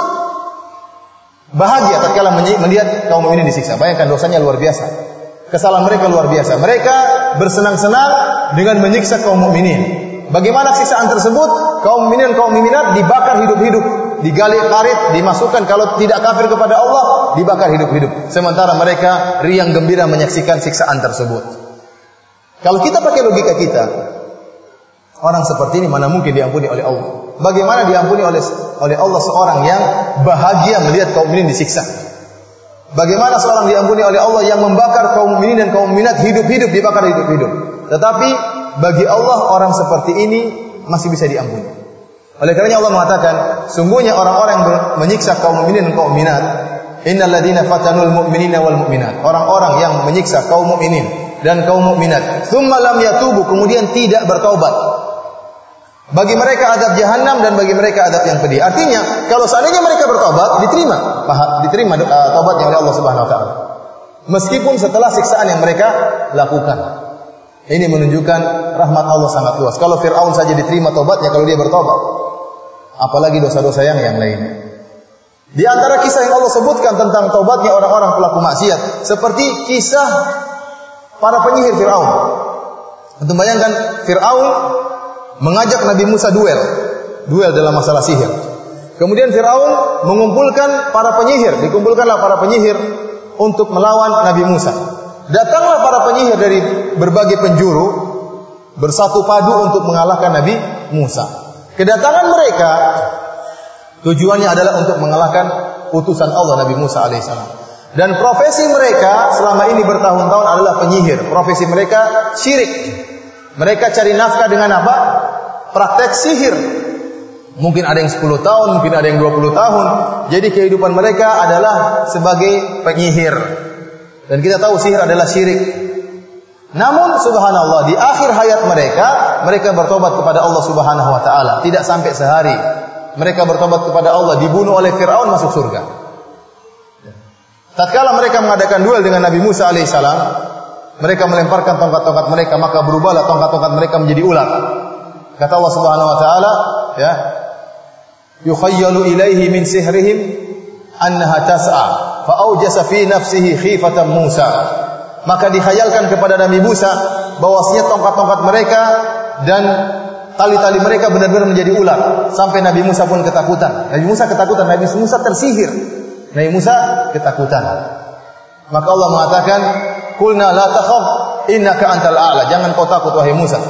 bahagia tatkala melihat kaum mukminin disiksa. Bayangkan dosanya luar biasa. Kesalahan mereka luar biasa. Mereka bersenang-senang dengan menyiksa kaum mukminin. Bagaimana siksaan tersebut? Kaum mukminin kaum mukminat dibakar hidup-hidup, digali parit, dimasukkan kalau tidak kafir kepada Allah, dibakar hidup-hidup. Sementara mereka riang gembira menyaksikan siksaan tersebut. Kalau kita pakai logika kita, orang seperti ini mana mungkin diampuni oleh Allah? Bagaimana diampuni oleh oleh Allah seorang yang bahagia melihat kaum mukminin disiksa? Bagaimana seorang diampuni oleh Allah yang membakar kaum mukminin dan kaum mukminat hidup-hidup dibakar hidup-hidup. Tetapi bagi Allah orang seperti ini masih bisa diampuni. Oleh karena Allah mengatakan, sungguhnya orang-orang yang menyiksa kaum mukminin dan kaum mukminat, innal ladzina fatanul mu'minina wal mu'minat. Orang-orang yang menyiksa kaum mukminin dan kaum mukminat, tsumma lam yatubu, kemudian tidak bertaubat. Bagi mereka adab jahanam dan bagi mereka adab yang pedih. Artinya, kalau seandainya mereka bertobat, diterima, diterima uh, tobatnya oleh Allah Subhanahu wa taala. Meskipun setelah siksaan yang mereka lakukan. Ini menunjukkan rahmat Allah sangat luas. Kalau Firaun saja diterima tobatnya kalau dia bertobat. Apalagi dosa-dosa yang yang lainnya. Di antara kisah yang Allah sebutkan tentang tobatnya orang-orang pelaku maksiat, seperti kisah para penyihir Firaun. Untuk bayangkan Firaun mengajak Nabi Musa duel, duel dalam masalah sihir. Kemudian Firaun mengumpulkan para penyihir, dikumpulkanlah para penyihir untuk melawan Nabi Musa. Datanglah para penyihir dari berbagai penjuru bersatu padu untuk mengalahkan Nabi Musa. Kedatangan mereka tujuannya adalah untuk mengalahkan utusan Allah Nabi Musa alaihissalam. Dan profesi mereka selama ini bertahun-tahun adalah penyihir. Profesi mereka syirik. Mereka cari nafkah dengan apa? Praktek sihir. Mungkin ada yang 10 tahun, mungkin ada yang 20 tahun. Jadi kehidupan mereka adalah sebagai penyihir. Dan kita tahu sihir adalah syirik. Namun subhanallah di akhir hayat mereka, mereka bertobat kepada Allah Subhanahu wa taala. Tidak sampai sehari mereka bertobat kepada Allah, dibunuh oleh Firaun masuk surga. Tatkala mereka mengadakan duel dengan Nabi Musa alaihissalam, mereka melemparkan tongkat-tongkat mereka, maka berubahlah tongkat-tongkat mereka menjadi ular. Kata Allah Subhanahu wa taala, ya. Yukhayyalu ilaihi min sihrihim annaha tas'a, fa aujasa fi nafsihi khifatan Musa. Maka dikhayalkan kepada Nabi Musa bahwasanya tongkat-tongkat mereka dan tali-tali mereka benar-benar menjadi ular sampai Nabi Musa pun ketakutan. Nabi Musa ketakutan, Nabi Musa tersihir. Nabi Musa ketakutan. Maka Allah mengatakan, "Qulna la takhaf, innaka antal a'la." Jangan kau takut wahai Musa.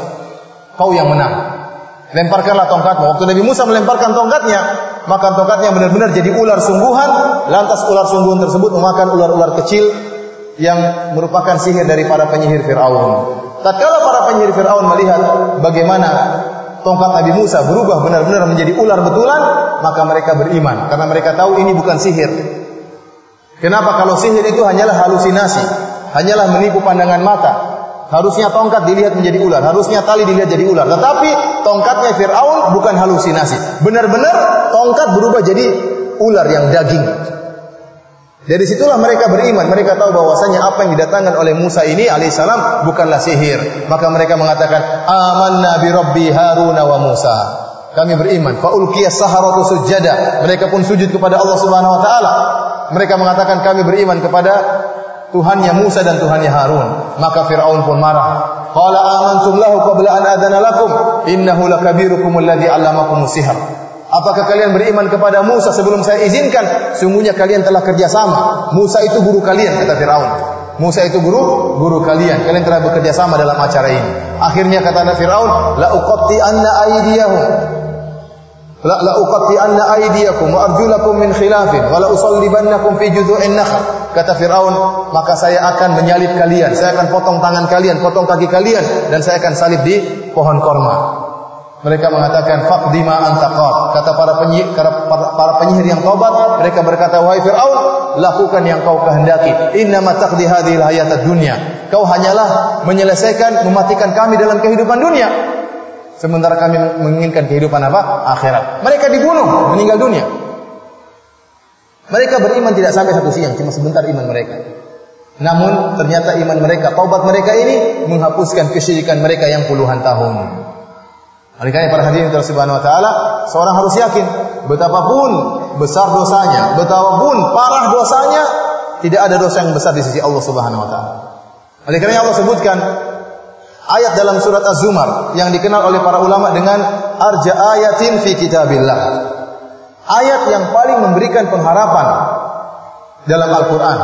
Kau yang menang. Lemparkanlah tongkatmu. Waktu Nabi Musa melemparkan tongkatnya, maka tongkatnya benar-benar jadi ular sungguhan. Lantas ular sungguhan tersebut memakan ular-ular kecil yang merupakan sihir dari para penyihir Firaun. Tatkala para penyihir Firaun melihat bagaimana tongkat Nabi Musa berubah benar-benar menjadi ular betulan, maka mereka beriman karena mereka tahu ini bukan sihir. Kenapa kalau sihir itu hanyalah halusinasi, hanyalah menipu pandangan mata. Harusnya tongkat dilihat menjadi ular, harusnya tali dilihat jadi ular. Tetapi tongkatnya Firaun bukan halusinasi. Benar-benar tongkat berubah jadi ular yang daging. Dari situlah mereka beriman. Mereka tahu bahwasanya apa yang didatangkan oleh Musa ini alaihissalam bukanlah sihir. Maka mereka mengatakan, "Amanna bi Rabbi Harun wa Musa." Kami beriman. Fa ulqiya saharatu sujada. Mereka pun sujud kepada Allah Subhanahu wa taala. Mereka mengatakan kami beriman kepada Tuhannya Musa dan Tuhannya Harun. Maka Firaun pun marah. Qala amantum lahu qabla an adana lakum innahu lakabirukum alladhi 'allamakum sihr. Apakah kalian beriman kepada Musa sebelum saya izinkan? Sungguhnya kalian telah kerjasama. Musa itu guru kalian, kata Fir'aun. Musa itu guru, guru kalian. Kalian telah bekerja sama dalam acara ini. Akhirnya kata Fir'aun, la uqatti anna aydiyahum. La la uqatti anna aydiyakum wa arjulakum min khilafin wa la usallibannakum fi judhu'in nakhl. Kata Firaun, maka saya akan menyalib kalian, saya akan potong tangan kalian, potong kaki kalian dan saya akan salib di pohon korma. Mereka mengatakan faqdi ma antaqad. Kata para penyihir, para, para penyihir yang tobat, mereka berkata, "Wahai Firaun, lakukan yang kau kehendaki. Inna ma taqdi hadhil hayatad dunya." Kau hanyalah menyelesaikan mematikan kami dalam kehidupan dunia. Sementara kami menginginkan kehidupan apa? Akhirat. Mereka dibunuh, meninggal dunia. Mereka beriman tidak sampai satu siang, cuma sebentar iman mereka. Namun ternyata iman mereka, taubat mereka ini menghapuskan kesyirikan mereka yang puluhan tahun. Oleh karena para hadirin subhanahu wa taala, seorang harus yakin betapapun besar dosanya, betapapun parah dosanya, tidak ada dosa yang besar di sisi Allah Subhanahu wa taala. Oleh karena Allah sebutkan ayat dalam surat Az-Zumar yang dikenal oleh para ulama dengan arja ayatin fi kitabillah. Ayat yang paling memberikan pengharapan dalam Al-Qur'an.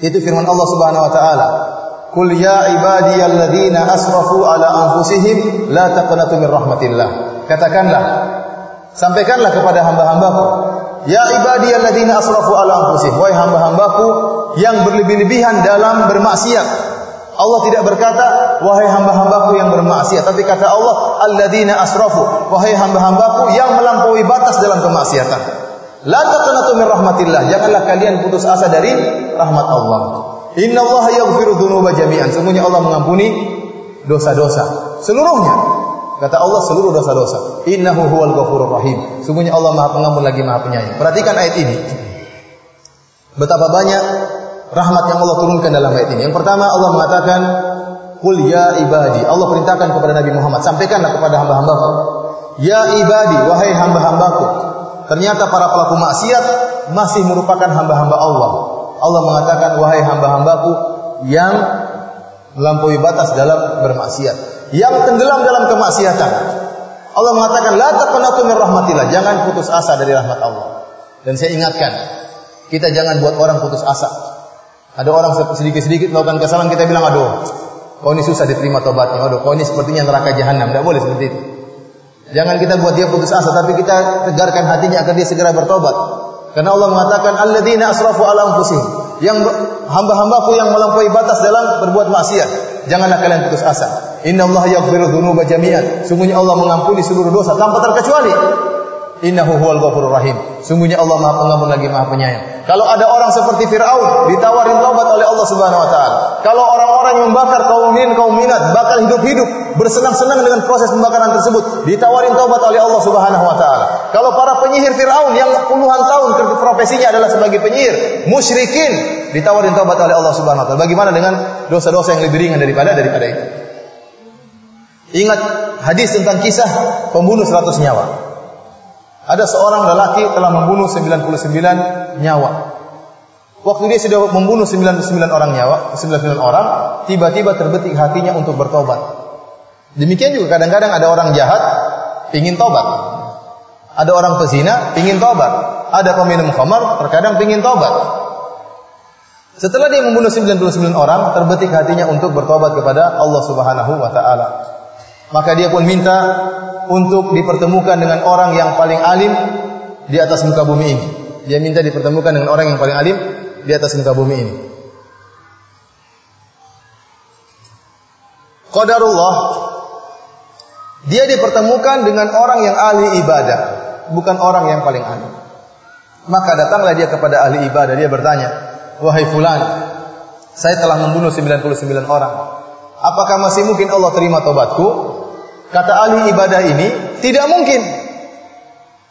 Itu firman Allah Subhanahu wa taala, Qul ya ibadiyalladzina asrafu ala anfusihim la taqnatu min rahmatillah. Katakanlah, sampaikanlah kepada hamba-hambaku, ya ibadiyalladzina asrafu ala anfusihim, wahai hamba-hambaku yang berlebih-lebihan dalam bermaksiat. Allah tidak berkata, wahai hamba-hambaku yang bermaksiat, tapi kata Allah, alladzina asrafu, wahai hamba-hambaku yang melampaui batas dalam kemaksiatan. La taqnatu min rahmatillah. Janganlah kalian putus asa dari rahmat Allah. Inna yaghfiru dzunuba jami'an. Semuanya Allah mengampuni dosa-dosa seluruhnya. Kata Allah seluruh dosa-dosa. Innahu huwal ghafurur rahim. Semuanya Allah Maha Pengampun lagi Maha Penyayang. Perhatikan ayat ini. Betapa banyak rahmat yang Allah turunkan dalam ayat ini. Yang pertama Allah mengatakan Qul ya ibadi. Allah perintahkan kepada Nabi Muhammad, sampaikanlah kepada hamba-hambaku. Ya ibadi, wahai hamba-hambaku. Ternyata para pelaku maksiat masih merupakan hamba-hamba Allah. Allah mengatakan wahai hamba-hambaku yang melampaui batas dalam bermaksiat, yang tenggelam dalam kemaksiatan. Allah mengatakan la taqnatu min rahmatillah, jangan putus asa dari rahmat Allah. Dan saya ingatkan, kita jangan buat orang putus asa. Ada orang sedikit-sedikit melakukan kesalahan kita bilang aduh, kau ini susah diterima tobatnya. Aduh, kau ini sepertinya neraka jahanam. Tidak boleh seperti itu. Jangan kita buat dia putus asa, tapi kita tegarkan hatinya agar dia segera bertobat. Karena Allah mengatakan alladzina asrafu ala anfusihim. Yang hamba-hambaku yang melampaui batas dalam berbuat maksiat. Janganlah kalian putus asa. Inna Allah yaghfiru dzunuba jami'an. Sungguhnya Allah mengampuni seluruh dosa tanpa terkecuali. Innahu huwal ghafurur rahim. Sungguhnya Allah Maha Pengampun lagi Maha Penyayang. Kalau ada orang seperti Firaun ditawarin taubat oleh Allah Subhanahu wa taala. Kalau orang-orang yang membakar kaum min kaum minat bakal hidup-hidup bersenang-senang dengan proses pembakaran tersebut ditawarin taubat oleh Allah Subhanahu wa taala. Kalau para penyihir Firaun yang puluhan tahun profesinya adalah sebagai penyihir, musyrikin ditawarin taubat oleh Allah Subhanahu wa taala. Bagaimana dengan dosa-dosa yang lebih ringan daripada daripada itu? Ingat hadis tentang kisah pembunuh 100 nyawa. Ada seorang lelaki telah membunuh 99 nyawa. Waktu dia sudah membunuh 99 orang nyawa, 99 orang, tiba-tiba terbetik hatinya untuk bertobat. Demikian juga kadang-kadang ada orang jahat ingin tobat. Ada orang pezina ingin tobat. Ada peminum khamar terkadang ingin tobat. Setelah dia membunuh 99 orang, terbetik hatinya untuk bertobat kepada Allah Subhanahu wa taala. Maka dia pun minta untuk dipertemukan dengan orang yang paling alim di atas muka bumi ini. Dia minta dipertemukan dengan orang yang paling alim di atas muka bumi ini. Qadarullah Dia dipertemukan dengan orang yang ahli ibadah, bukan orang yang paling ahli. Maka datanglah dia kepada ahli ibadah, dia bertanya, "Wahai fulan, saya telah membunuh 99 orang. Apakah masih mungkin Allah terima tobatku?" Kata ahli ibadah ini, "Tidak mungkin."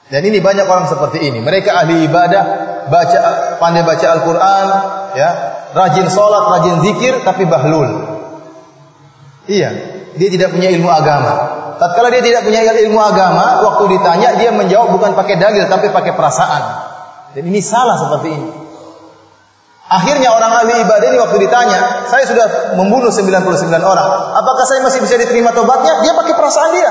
Dan ini banyak orang seperti ini. Mereka ahli ibadah, baca pandai baca Al-Qur'an, ya, rajin salat, rajin zikir tapi bahlul. Iya, dia tidak punya ilmu agama. Tatkala dia tidak punya ilmu agama, waktu ditanya dia menjawab bukan pakai dalil tapi pakai perasaan. Dan ini salah seperti ini. Akhirnya orang ahli ibadah ini waktu ditanya, saya sudah membunuh 99 orang. Apakah saya masih bisa diterima tobatnya? Dia pakai perasaan dia.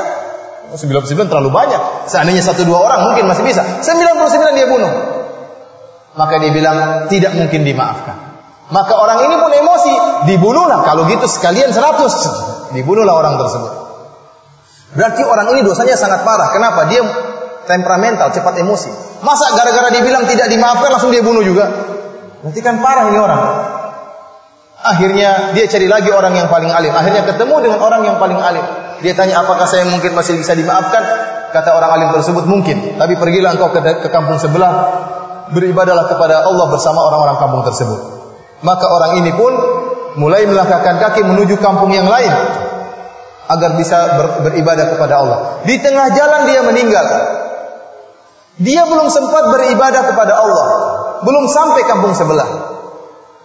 99 terlalu banyak. Seandainya satu dua orang mungkin masih bisa. 99 dia bunuh. Maka dia bilang tidak mungkin dimaafkan. Maka orang ini pun emosi, dibunuhlah. Kalau gitu sekalian 100. Dibunuhlah orang tersebut. Berarti orang ini dosanya sangat parah. Kenapa? Dia temperamental, cepat emosi. Masa gara-gara dibilang tidak dimaafkan langsung dia bunuh juga? Berarti kan parah ini orang. Akhirnya dia cari lagi orang yang paling alim. Akhirnya ketemu dengan orang yang paling alim. Dia tanya apakah saya mungkin masih bisa dimaafkan? Kata orang alim tersebut mungkin. Tapi pergilah engkau ke, ke kampung sebelah. Beribadalah kepada Allah bersama orang-orang kampung tersebut. Maka orang ini pun mulai melangkahkan kaki menuju kampung yang lain agar bisa ber, beribadah kepada Allah. Di tengah jalan dia meninggal. Dia belum sempat beribadah kepada Allah. Belum sampai kampung sebelah.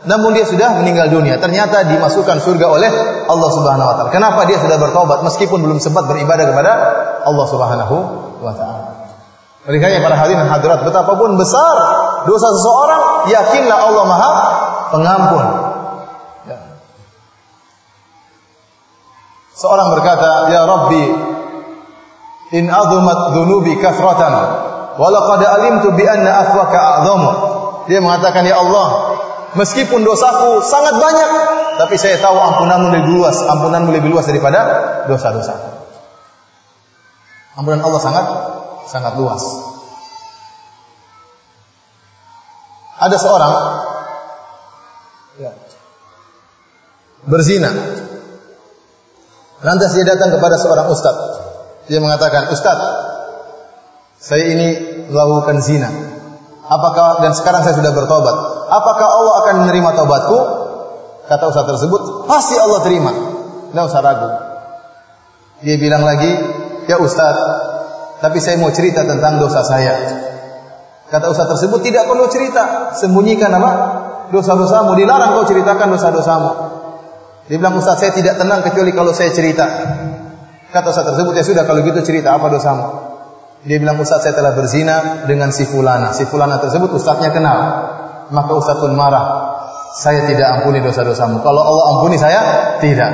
Namun dia sudah meninggal dunia. Ternyata dimasukkan surga oleh Allah Subhanahu wa taala. Kenapa dia sudah bertobat meskipun belum sempat beribadah kepada Allah Subhanahu wa taala. Karena para hadirin hadirat, betapapun besar dosa seseorang, yakinlah Allah Maha Pengampun. Seorang berkata, "Ya Rabbi, in azumat dhunubi kathratan, wa laqad alimtu bi anna afwaka a'zamu." Dia mengatakan, "Ya Allah, meskipun dosaku sangat banyak, tapi saya tahu ampunanmu lebih luas, ampunanmu lebih luas daripada dosa-dosa." Ampunan Allah sangat sangat luas. Ada seorang berzina Lantas dia datang kepada seorang ustaz. Dia mengatakan, "Ustaz, saya ini melakukan zina. Apakah dan sekarang saya sudah bertobat. Apakah Allah akan menerima tobatku?" Kata ustaz tersebut, "Pasti Allah terima." Tidak usah ragu. Dia bilang lagi, "Ya ustaz, tapi saya mau cerita tentang dosa saya." Kata ustaz tersebut, "Tidak perlu cerita, sembunyikan apa? Dosa-dosamu, dilarang kau ceritakan dosa-dosamu." Dia bilang, Ustaz saya tidak tenang kecuali kalau saya cerita. Kata Ustaz tersebut, ya sudah kalau gitu cerita apa dosamu? Dia bilang, Ustaz saya telah berzina dengan si fulana. Si fulana tersebut Ustaznya kenal. Maka Ustaz pun marah. Saya tidak ampuni dosa-dosamu. Kalau Allah ampuni saya, tidak.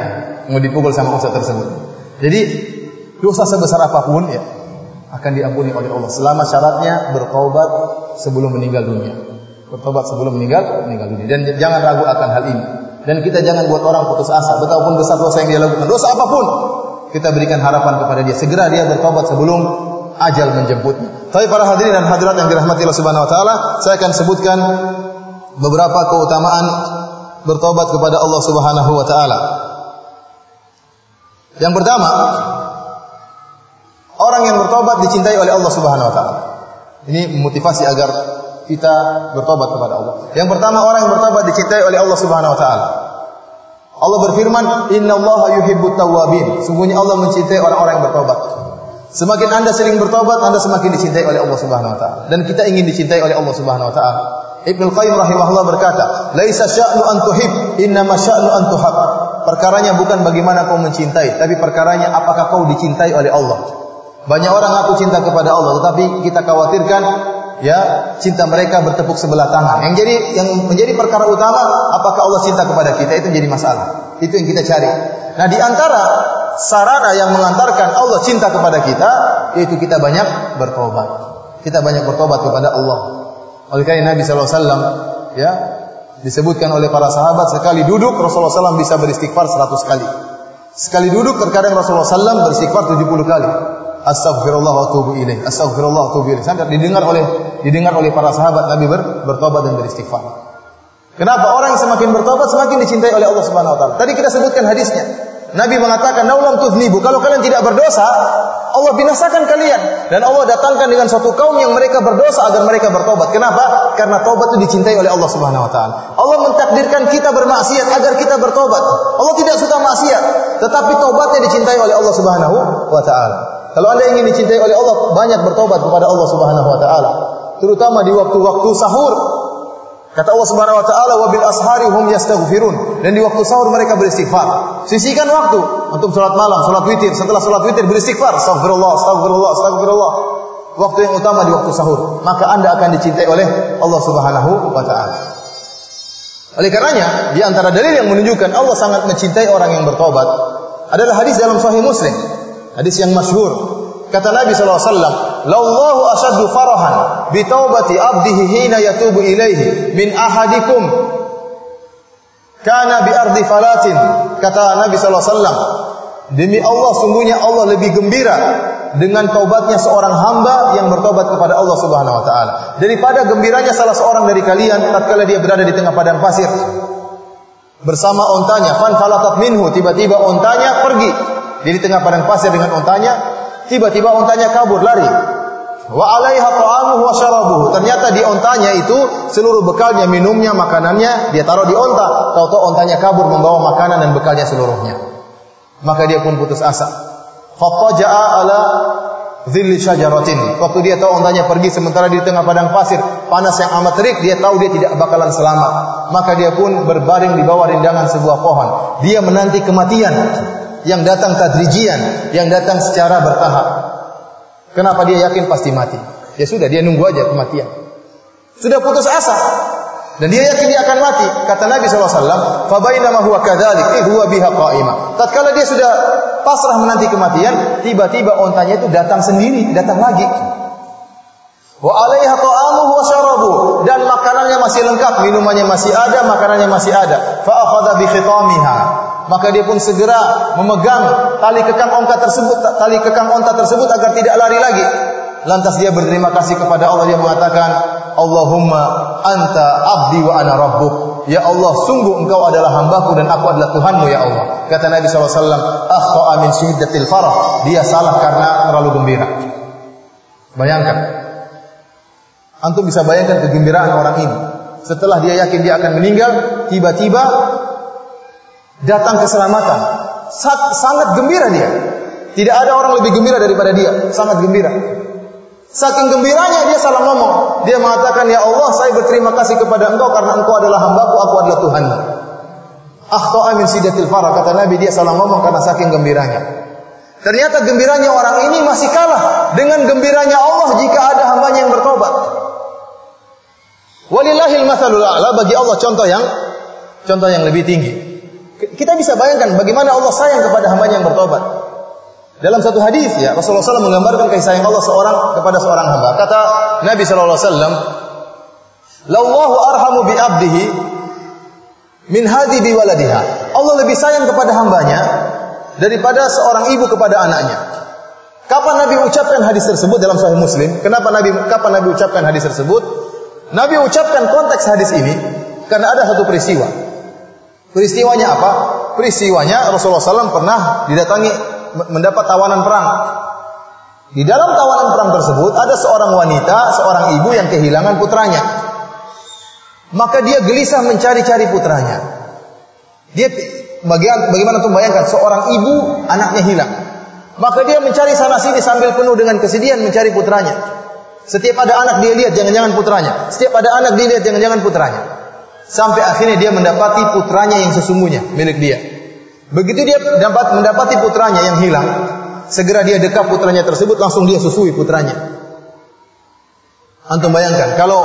Mau dipukul sama Ustaz tersebut. Jadi, dosa sebesar apa pun ya akan diampuni oleh Allah selama syaratnya bertobat sebelum meninggal dunia. Bertobat sebelum meninggal meninggal dunia. Dan jangan ragu akan hal ini. Dan kita jangan buat orang putus asa. Betapapun besar dosa yang dia lakukan, dosa apa pun, kita berikan harapan kepada dia. Segera dia bertobat sebelum ajal menjemputnya. Tapi para hadirin dan hadirat yang dirahmati Allah Subhanahu wa taala, saya akan sebutkan beberapa keutamaan bertobat kepada Allah Subhanahu wa taala. Yang pertama, orang yang bertobat dicintai oleh Allah Subhanahu wa taala. Ini memotivasi agar kita bertobat kepada Allah. Yang pertama orang yang bertobat dicintai oleh Allah Subhanahu wa taala. Allah berfirman, "Inna Allah yuhibbut tawwabin." Sungguhnya Allah mencintai orang-orang yang bertobat. Semakin Anda sering bertobat, Anda semakin dicintai oleh Allah Subhanahu wa taala. Dan kita ingin dicintai oleh Allah Subhanahu wa taala. Ibnu Qayyim rahimahullah berkata, "Laisa sya'nu an tuhib, innama sya'nu an tuhab." Perkaranya bukan bagaimana kau mencintai, tapi perkaranya apakah kau dicintai oleh Allah. Banyak orang aku cinta kepada Allah, tetapi kita khawatirkan ya cinta mereka bertepuk sebelah tangan. Yang jadi yang menjadi perkara utama apakah Allah cinta kepada kita itu jadi masalah. Itu yang kita cari. Nah, di antara sarana yang mengantarkan Allah cinta kepada kita yaitu kita banyak bertobat. Kita banyak bertobat kepada Allah. Oleh karena Nabi sallallahu alaihi wasallam ya disebutkan oleh para sahabat sekali duduk Rasulullah SAW bisa beristighfar 100 kali. Sekali duduk terkadang Rasulullah SAW beristighfar 70 kali. Astagfirullah wa atubu ilaih. Astagfirullah wa atubu ilaih. Sampai didengar oleh didengar oleh para sahabat Nabi ber, bertobat dan beristighfar. Kenapa? Orang yang semakin bertobat semakin dicintai oleh Allah Subhanahu wa taala. Tadi kita sebutkan hadisnya. Nabi mengatakan, "Naulam tuznibu." Kalau kalian tidak berdosa, Allah binasakan kalian dan Allah datangkan dengan suatu kaum yang mereka berdosa agar mereka bertobat. Kenapa? Karena tobat itu dicintai oleh Allah Subhanahu wa taala. Allah mentakdirkan kita bermaksiat agar kita bertobat. Allah tidak suka maksiat, tetapi tobatnya dicintai oleh Allah Subhanahu wa taala. Kalau Anda ingin dicintai oleh Allah, banyak bertobat kepada Allah Subhanahu wa taala, terutama di waktu-waktu sahur Kata Allah Subhanahu wa taala wa bil ashari hum yastaghfirun dan di waktu sahur mereka beristighfar. Sisihkan waktu untuk salat malam, salat witir, setelah salat witir beristighfar, astagfirullah, astagfirullah, astagfirullah. Waktu yang utama di waktu sahur, maka Anda akan dicintai oleh Allah Subhanahu wa taala. Oleh karenanya, di antara dalil yang menunjukkan Allah sangat mencintai orang yang bertobat adalah hadis dalam Sahih Muslim. Hadis yang masyhur Kata Nabi SAW, Lallahu asaddu farahan bitaubati abdihi hina yatubu ilaihi min ahadikum. Kana bi ardi falatin. Kata Nabi SAW, Demi Allah, sungguhnya Allah lebih gembira dengan taubatnya seorang hamba yang bertobat kepada Allah Subhanahu wa taala. Daripada gembiranya salah seorang dari kalian tatkala dia berada di tengah padang pasir bersama ontanya fan falatat minhu tiba-tiba ontanya pergi. Di tengah padang pasir dengan ontanya Tiba-tiba ontanya kabur lari. Wa alaiha ta'amuhu wa syarabuhu. Ternyata di ontanya itu seluruh bekalnya, minumnya, makanannya dia taruh di onta. Tahu-tahu ontanya kabur membawa makanan dan bekalnya seluruhnya. Maka dia pun putus asa. Fattaja'a ala dhilli syajaratin. Waktu dia tahu ontanya pergi sementara di tengah padang pasir, panas yang amat terik, dia tahu dia tidak bakalan selamat. Maka dia pun berbaring di bawah rindangan sebuah pohon. Dia menanti kematian yang datang tadrijian, yang datang secara bertahap. Kenapa dia yakin pasti mati? Ya sudah, dia nunggu aja kematian. Sudah putus asa. Dan dia yakin dia akan mati. Kata Nabi SAW, فَبَيْنَمَا هُوَ كَذَلِكِ إِذْ هُوَ بِهَا قَائِمًا Tatkala dia sudah pasrah menanti kematian, tiba-tiba ontanya itu datang sendiri, datang lagi. Wa alaiha ta'amuhu wa syarabu dan makanannya masih lengkap, minumannya masih ada, makanannya masih ada. Fa akhadha bi khitamiha maka dia pun segera memegang tali kekang onta tersebut tali kekang onta tersebut agar tidak lari lagi. Lantas dia berterima kasih kepada Allah. Dia mengatakan Allahumma anta abdi wa ana rabbuk. Ya Allah sungguh engkau adalah hambaku dan aku adalah Tuhanmu ya Allah. Kata Nabi SAW akhta'a min syiddatil farah. Dia salah karena terlalu gembira. Bayangkan. Antum bisa bayangkan kegembiraan orang ini. Setelah dia yakin dia akan meninggal tiba-tiba datang keselamatan. Sangat gembira dia. Tidak ada orang lebih gembira daripada dia. Sangat gembira. Saking gembiranya dia salah ngomong. Dia mengatakan, Ya Allah, saya berterima kasih kepada engkau karena engkau adalah hambaku, aku adalah Tuhan. Akhto'a min sidatil farah. Kata Nabi, dia salah ngomong karena saking gembiranya. Ternyata gembiranya orang ini masih kalah dengan gembiranya Allah jika ada hambanya yang bertobat. Walillahil mathalul a'la bagi Allah contoh yang contoh yang lebih tinggi. Kita bisa bayangkan bagaimana Allah sayang kepada hamba yang bertobat. Dalam satu hadis ya Rasulullah SAW menggambarkan kasih sayang Allah seorang kepada seorang hamba. Kata Nabi SAW, "Lallahu arhamu bi abdihi min hadi bi waladiha." Allah lebih sayang kepada hambanya daripada seorang ibu kepada anaknya. Kapan Nabi ucapkan hadis tersebut dalam Sahih Muslim? Kenapa Nabi kapan Nabi ucapkan hadis tersebut? Nabi ucapkan konteks hadis ini karena ada satu peristiwa. Peristiwanya apa? Peristiwanya Rasulullah SAW pernah didatangi mendapat tawanan perang. Di dalam tawanan perang tersebut ada seorang wanita, seorang ibu yang kehilangan putranya. Maka dia gelisah mencari-cari putranya. Dia bagaimana, bagaimana untuk bayangkan seorang ibu anaknya hilang. Maka dia mencari sana sini sambil penuh dengan kesedihan mencari putranya. Setiap ada anak dia lihat jangan-jangan putranya. Setiap ada anak dia lihat jangan-jangan putranya sampai akhirnya dia mendapati putranya yang sesungguhnya milik dia. Begitu dia dapat mendapati putranya yang hilang, segera dia dekat putranya tersebut langsung dia susui putranya. Antum bayangkan kalau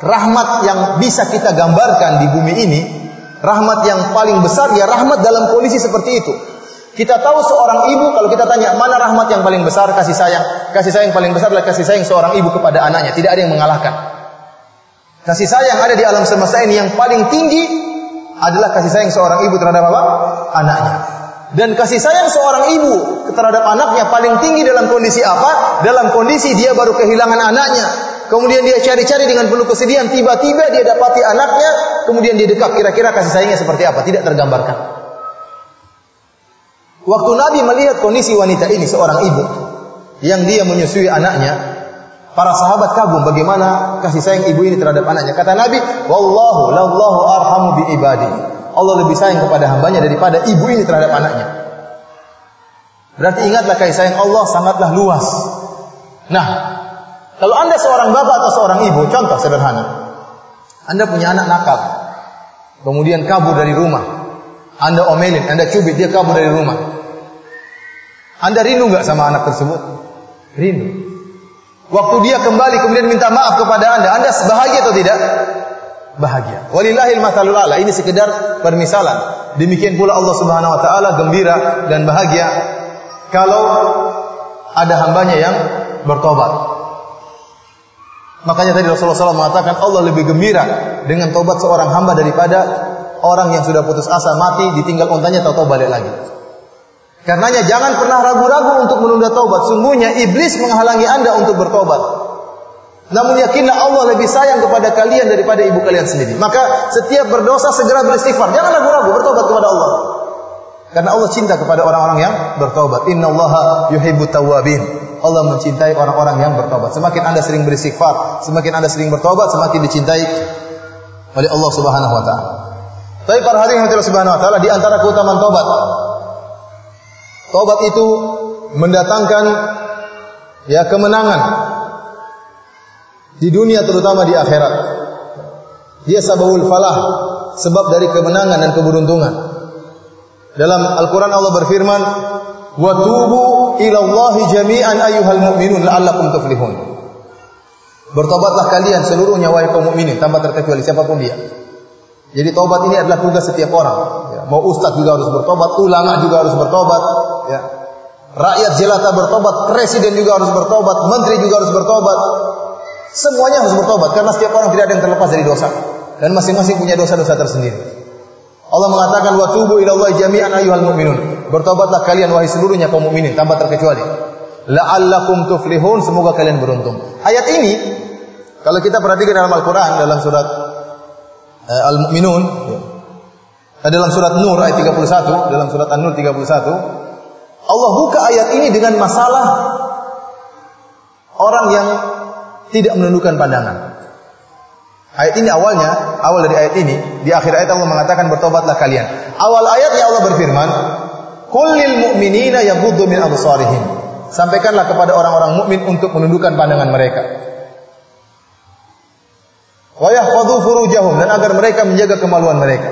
rahmat yang bisa kita gambarkan di bumi ini, rahmat yang paling besar ya rahmat dalam kondisi seperti itu. Kita tahu seorang ibu kalau kita tanya mana rahmat yang paling besar kasih sayang, kasih sayang paling besar adalah kasih sayang seorang ibu kepada anaknya, tidak ada yang mengalahkan. Kasih sayang ada di alam semesta ini yang paling tinggi adalah kasih sayang seorang ibu terhadap apa? Anaknya. Dan kasih sayang seorang ibu terhadap anaknya paling tinggi dalam kondisi apa? Dalam kondisi dia baru kehilangan anaknya. Kemudian dia cari-cari dengan penuh kesedihan. Tiba-tiba dia dapati anaknya. Kemudian dia dekat. Kira-kira kasih sayangnya seperti apa? Tidak tergambarkan. Waktu Nabi melihat kondisi wanita ini seorang ibu yang dia menyusui anaknya, para sahabat kagum bagaimana kasih sayang ibu ini terhadap anaknya. Kata Nabi, "Wallahu lallahu arhamu bi ibadi." Allah lebih sayang kepada hambanya daripada ibu ini terhadap anaknya. Berarti ingatlah kasih sayang Allah sangatlah luas. Nah, kalau Anda seorang bapak atau seorang ibu, contoh sederhana. Anda punya anak nakal. Kemudian kabur dari rumah. Anda omelin, Anda cubit, dia kabur dari rumah. Anda rindu nggak sama anak tersebut? Rindu. Waktu dia kembali kemudian minta maaf kepada Anda, Anda bahagia atau tidak? Bahagia. Walillahil masalul ala. Ini sekedar permisalan. Demikian pula Allah Subhanahu wa taala gembira dan bahagia kalau ada hambanya yang bertobat. Makanya tadi Rasulullah SAW mengatakan Allah lebih gembira dengan tobat seorang hamba daripada orang yang sudah putus asa mati ditinggal untanya tahu-tahu balik lagi. Karenanya jangan pernah ragu-ragu untuk menunda taubat. Sungguhnya iblis menghalangi Anda untuk bertobat. Namun yakinlah Allah lebih sayang kepada kalian daripada ibu kalian sendiri. Maka setiap berdosa segera beristighfar. Jangan ragu-ragu bertobat kepada Allah. Karena Allah cinta kepada orang-orang yang bertobat. Inna Allah yuhibbu tawabin. Allah mencintai orang-orang yang bertobat. Semakin Anda sering beristighfar, semakin Anda sering bertobat, semakin dicintai oleh Allah Subhanahu wa taala. Tapi para hadirin Subhanahu wa taala di antara keutamaan tobat Tobat itu mendatangkan ya kemenangan di dunia terutama di akhirat. Dia sababul falah, sebab dari kemenangan dan keberuntungan. Dalam Al-Qur'an Allah berfirman, "Wa tubu ila Allah jami'an ayyuhal mu'minun la'allakum tuflihun." Bertobatlah kalian seluruhnya wahai kaum mukminin tanpa terkecuali siapa pun dia. Jadi tobat ini adalah tugas setiap orang. Ya, mau ustadz juga harus bertobat, ulama juga harus bertobat, ya. Rakyat jelata bertobat, presiden juga harus bertobat, menteri juga harus bertobat. Semuanya harus bertobat karena setiap orang tidak ada yang terlepas dari dosa dan masing-masing punya dosa-dosa tersendiri. Allah mengatakan wa tubu ila Allah jami'an ayyuhal mu'minun. Bertobatlah kalian wahai seluruhnya kaum mukminin tanpa terkecuali. La'allakum tuflihun, semoga kalian beruntung. Ayat ini kalau kita perhatikan dalam Al-Qur'an dalam surat uh, Al-Mu'minun dalam surat Nur ayat 31, dalam surat An-Nur 31, Allah buka ayat ini dengan masalah orang yang tidak menundukkan pandangan. Ayat ini awalnya, awal dari ayat ini, di akhir ayat Allah mengatakan bertobatlah kalian. Awal ayatnya Allah berfirman, "Kullil mu'minina yaghuddu min absarihim." Sampaikanlah kepada orang-orang mukmin untuk menundukkan pandangan mereka. Wa furujahum dan agar mereka menjaga kemaluan mereka.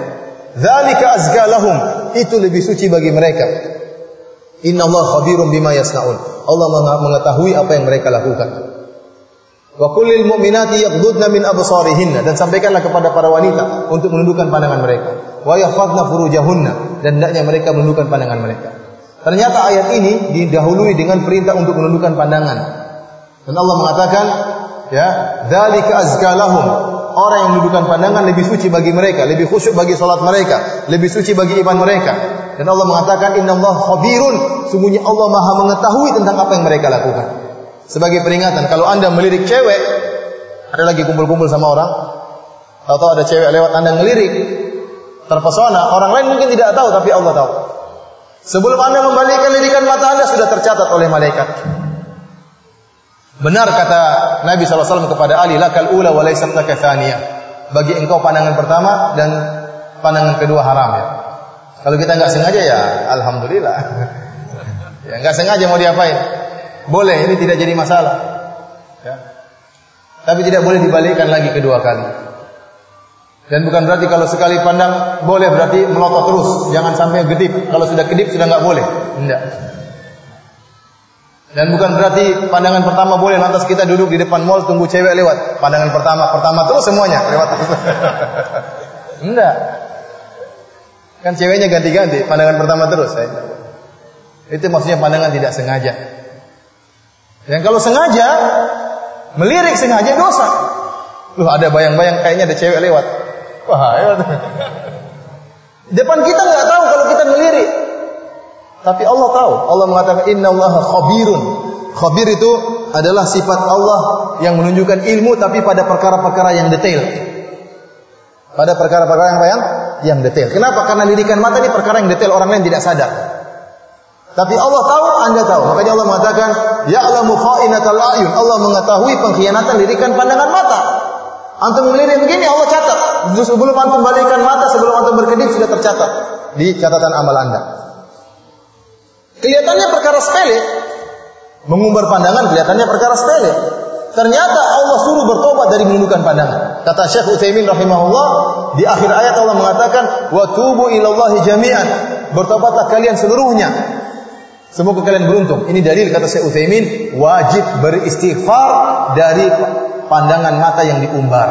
Dzalika azka lahum, itu lebih suci bagi mereka. Inna Allah khabirum bima yasnaun. Allah mengetahui apa yang mereka lakukan. Wa kullil mu'minati yaghdudna min absarihinna dan sampaikanlah kepada para wanita untuk menundukkan pandangan mereka. Wa furujahunna dan hendaknya mereka menundukkan pandangan mereka. Ternyata ayat ini didahului dengan perintah untuk menundukkan pandangan. Dan Allah mengatakan, ya, dzalika azka lahum. Orang yang menundukkan pandangan lebih suci bagi mereka, lebih khusyuk bagi salat mereka, lebih suci bagi iman mereka. Dan Allah mengatakan Inna Allah khabirun. Sungguhnya Allah maha mengetahui tentang apa yang mereka lakukan. Sebagai peringatan, kalau anda melirik cewek, ada lagi kumpul-kumpul sama orang, atau ada cewek lewat anda ngelirik, terpesona, orang lain mungkin tidak tahu, tapi Allah tahu. Sebelum anda membalikkan lirikan mata anda sudah tercatat oleh malaikat. Benar kata Nabi SAW kepada Ali, lakal ula wa laysat Bagi engkau pandangan pertama dan pandangan kedua haram ya. Kalau kita nggak sengaja ya alhamdulillah. <laughs> ya nggak sengaja mau diapain? Boleh, ini tidak jadi masalah. Ya. Tapi tidak boleh dibalikkan lagi kedua kali. Dan bukan berarti kalau sekali pandang boleh berarti melotot terus, jangan sampai gedip. Kalau sudah kedip sudah nggak boleh. Tidak. Dan bukan berarti pandangan pertama boleh lantas kita duduk di depan mall tunggu cewek lewat. Pandangan pertama, pertama terus semuanya lewat. <laughs> Enggak. Kan ceweknya ganti-ganti, pandangan pertama terus. Saya. Itu maksudnya pandangan tidak sengaja. Dan kalau sengaja, melirik sengaja dosa. Loh ada bayang-bayang kayaknya ada cewek lewat. Wah, ya. <laughs> Depan kita nggak tahu kalau kita melirik. Tapi Allah tahu. Allah mengatakan Inna Allah khabirun. Khabir itu adalah sifat Allah yang menunjukkan ilmu tapi pada perkara-perkara yang detail. Pada perkara-perkara yang yang? Yang detail. Kenapa? Karena lirikan mata ini perkara yang detail orang lain tidak sadar. Tapi Allah tahu, Anda tahu. Makanya Allah mengatakan, "Ya'lamu kha'inatal a'yun." Allah mengetahui pengkhianatan lirikan pandangan mata. Antum melirik begini Allah catat. Sebelum antum balikan mata, sebelum antum berkedip sudah tercatat di catatan amal Anda. Kelihatannya perkara sepele. Mengumbar pandangan kelihatannya perkara sepele. Ternyata Allah suruh bertobat dari menundukkan pandangan. Kata Syekh Utsaimin rahimahullah, di akhir ayat Allah mengatakan, "Wa tubu ilallahi jami'an." Bertobatlah kalian seluruhnya. Semoga kalian beruntung. Ini dalil kata Syekh Utsaimin, wajib beristighfar dari pandangan mata yang diumbar.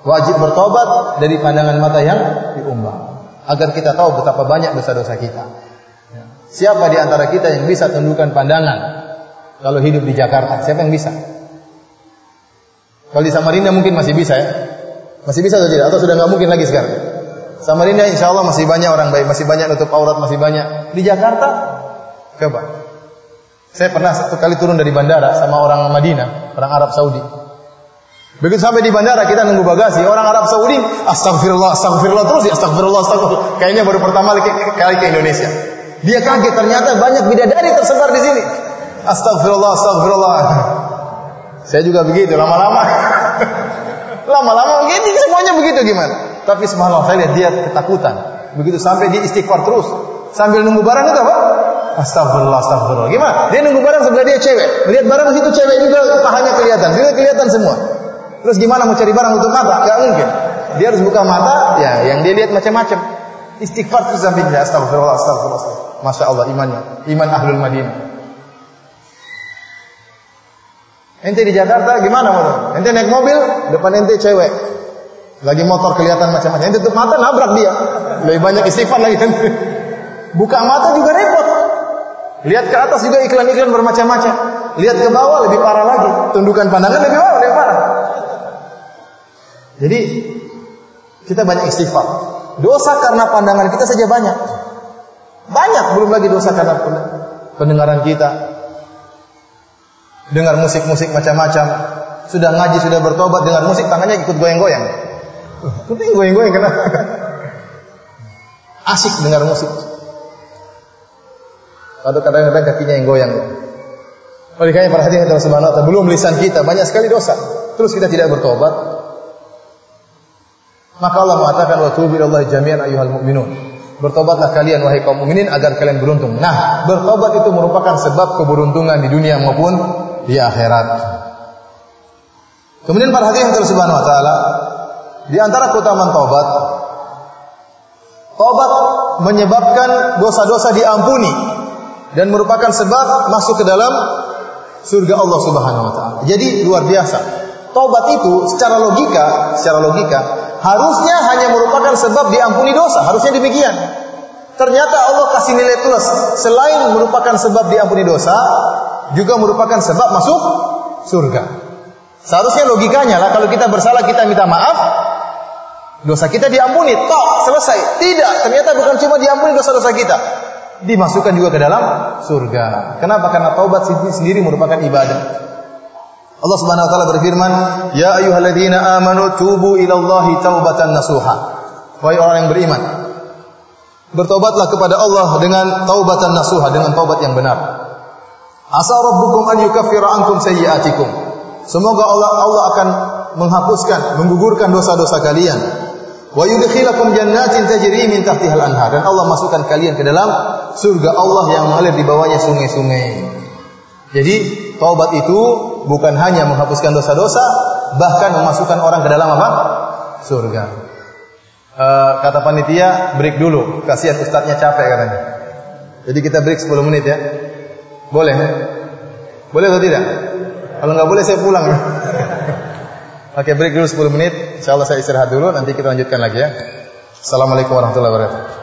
Wajib bertobat dari pandangan mata yang diumbar. Agar kita tahu betapa banyak dosa-dosa kita. Siapa di antara kita yang bisa tundukkan pandangan kalau hidup di Jakarta? Siapa yang bisa? Kalau di Samarinda mungkin masih bisa ya. Masih bisa atau tidak? Atau sudah nggak mungkin lagi sekarang? Samarinda insya Allah masih banyak orang baik, masih banyak nutup aurat, masih banyak. Di Jakarta, coba saya pernah satu kali turun dari bandara sama orang Madinah, orang Arab Saudi. Begitu sampai di bandara kita nunggu bagasi, orang Arab Saudi astagfirullah, astagfirullah terus ya astagfirullah, astagfirullah. Kayaknya baru pertama kali ke Indonesia. Dia kaget ternyata banyak bidadari tersebar di sini. Astagfirullah, astagfirullah. Saya juga begitu lama-lama. <laughs> Lama-lama begini semuanya begitu gimana? Tapi subhanallah saya lihat dia ketakutan. Begitu sampai di istighfar terus. Sambil nunggu barang itu apa? Astagfirullah, astagfirullah. Gimana? Dia nunggu barang sebelah dia cewek. Lihat barang di situ cewek juga pahanya kelihatan. Dia kelihatan semua. Terus gimana mau cari barang untuk mata? Gak mungkin. Dia harus buka mata, ya yang dia lihat macam-macam. Istighfar terus sampai dia astagfirullah, astagfirullah, astagfirullah. Masya Allah imannya. Iman ahlul Madinah. Ente di Jakarta gimana motor? Ente naik mobil, depan ente cewek. Lagi motor kelihatan macam-macam. Ente tutup mata nabrak dia. Lebih banyak istighfar lagi. Buka mata juga repot. Lihat ke atas juga iklan-iklan bermacam-macam. Lihat ke bawah lebih parah lagi. Tundukan pandangan lebih parah, lebih parah. Jadi kita banyak istighfar. Dosa karena pandangan kita saja banyak. Banyak belum lagi dosa karena pendengaran kita. Dengar musik-musik macam-macam. Sudah ngaji, sudah bertobat, dengar musik tangannya ikut goyang-goyang. Ikut goyang-goyang kenapa? Asik dengar musik. Atau kadang-kadang kakinya yang goyang. Oleh karena perhatian kita subhanahu wa belum lisan kita banyak sekali dosa. Terus kita tidak bertobat. Maka Allah mengatakan wa tubu ilallahi jami'an ayyuhal mu'minun. Bertobatlah kalian wahai kaum mukminin agar kalian beruntung. Nah, bertobat itu merupakan sebab keberuntungan di dunia maupun di akhirat. Kemudian perhatian kita subhanahu wa taala di antara keutamaan tobat Tobat menyebabkan dosa-dosa diampuni dan merupakan sebab masuk ke dalam surga Allah Subhanahu wa taala. Jadi luar biasa. Taubat itu secara logika, secara logika harusnya hanya merupakan sebab diampuni dosa, harusnya demikian. Ternyata Allah kasih nilai plus. Selain merupakan sebab diampuni dosa, juga merupakan sebab masuk surga. Seharusnya logikanya lah kalau kita bersalah kita minta maaf, dosa kita diampuni, tok selesai. Tidak, ternyata bukan cuma diampuni dosa-dosa kita, dimasukkan juga ke dalam surga. Kenapa? Karena taubat sendiri merupakan ibadah. Allah Subhanahu wa taala berfirman, "Ya ayyuhalladzina amanu tubu ilallahi taubatan nasuha." Wahai orang yang beriman, bertobatlah kepada Allah dengan taubatan nasuha, dengan taubat yang benar. Asa rabbukum an yukaffira ankum sayyi'atikum. Semoga Allah Allah akan menghapuskan, menggugurkan dosa-dosa kalian Wa yudkhilakum jannatin tajri min tahtiha al-anhar dan Allah masukkan kalian ke dalam surga Allah yang mengalir di bawahnya sungai-sungai. Jadi taubat itu bukan hanya menghapuskan dosa-dosa, bahkan memasukkan orang ke dalam apa? Surga. Uh, kata panitia, break dulu. Kasihan ustadznya capek katanya. Jadi kita break 10 menit ya. Boleh? Boleh atau tidak? Kalau nggak boleh saya pulang. <laughs> Oke, break dulu 10 menit. Insyaallah saya istirahat dulu, nanti kita lanjutkan lagi ya. Assalamualaikum warahmatullahi wabarakatuh.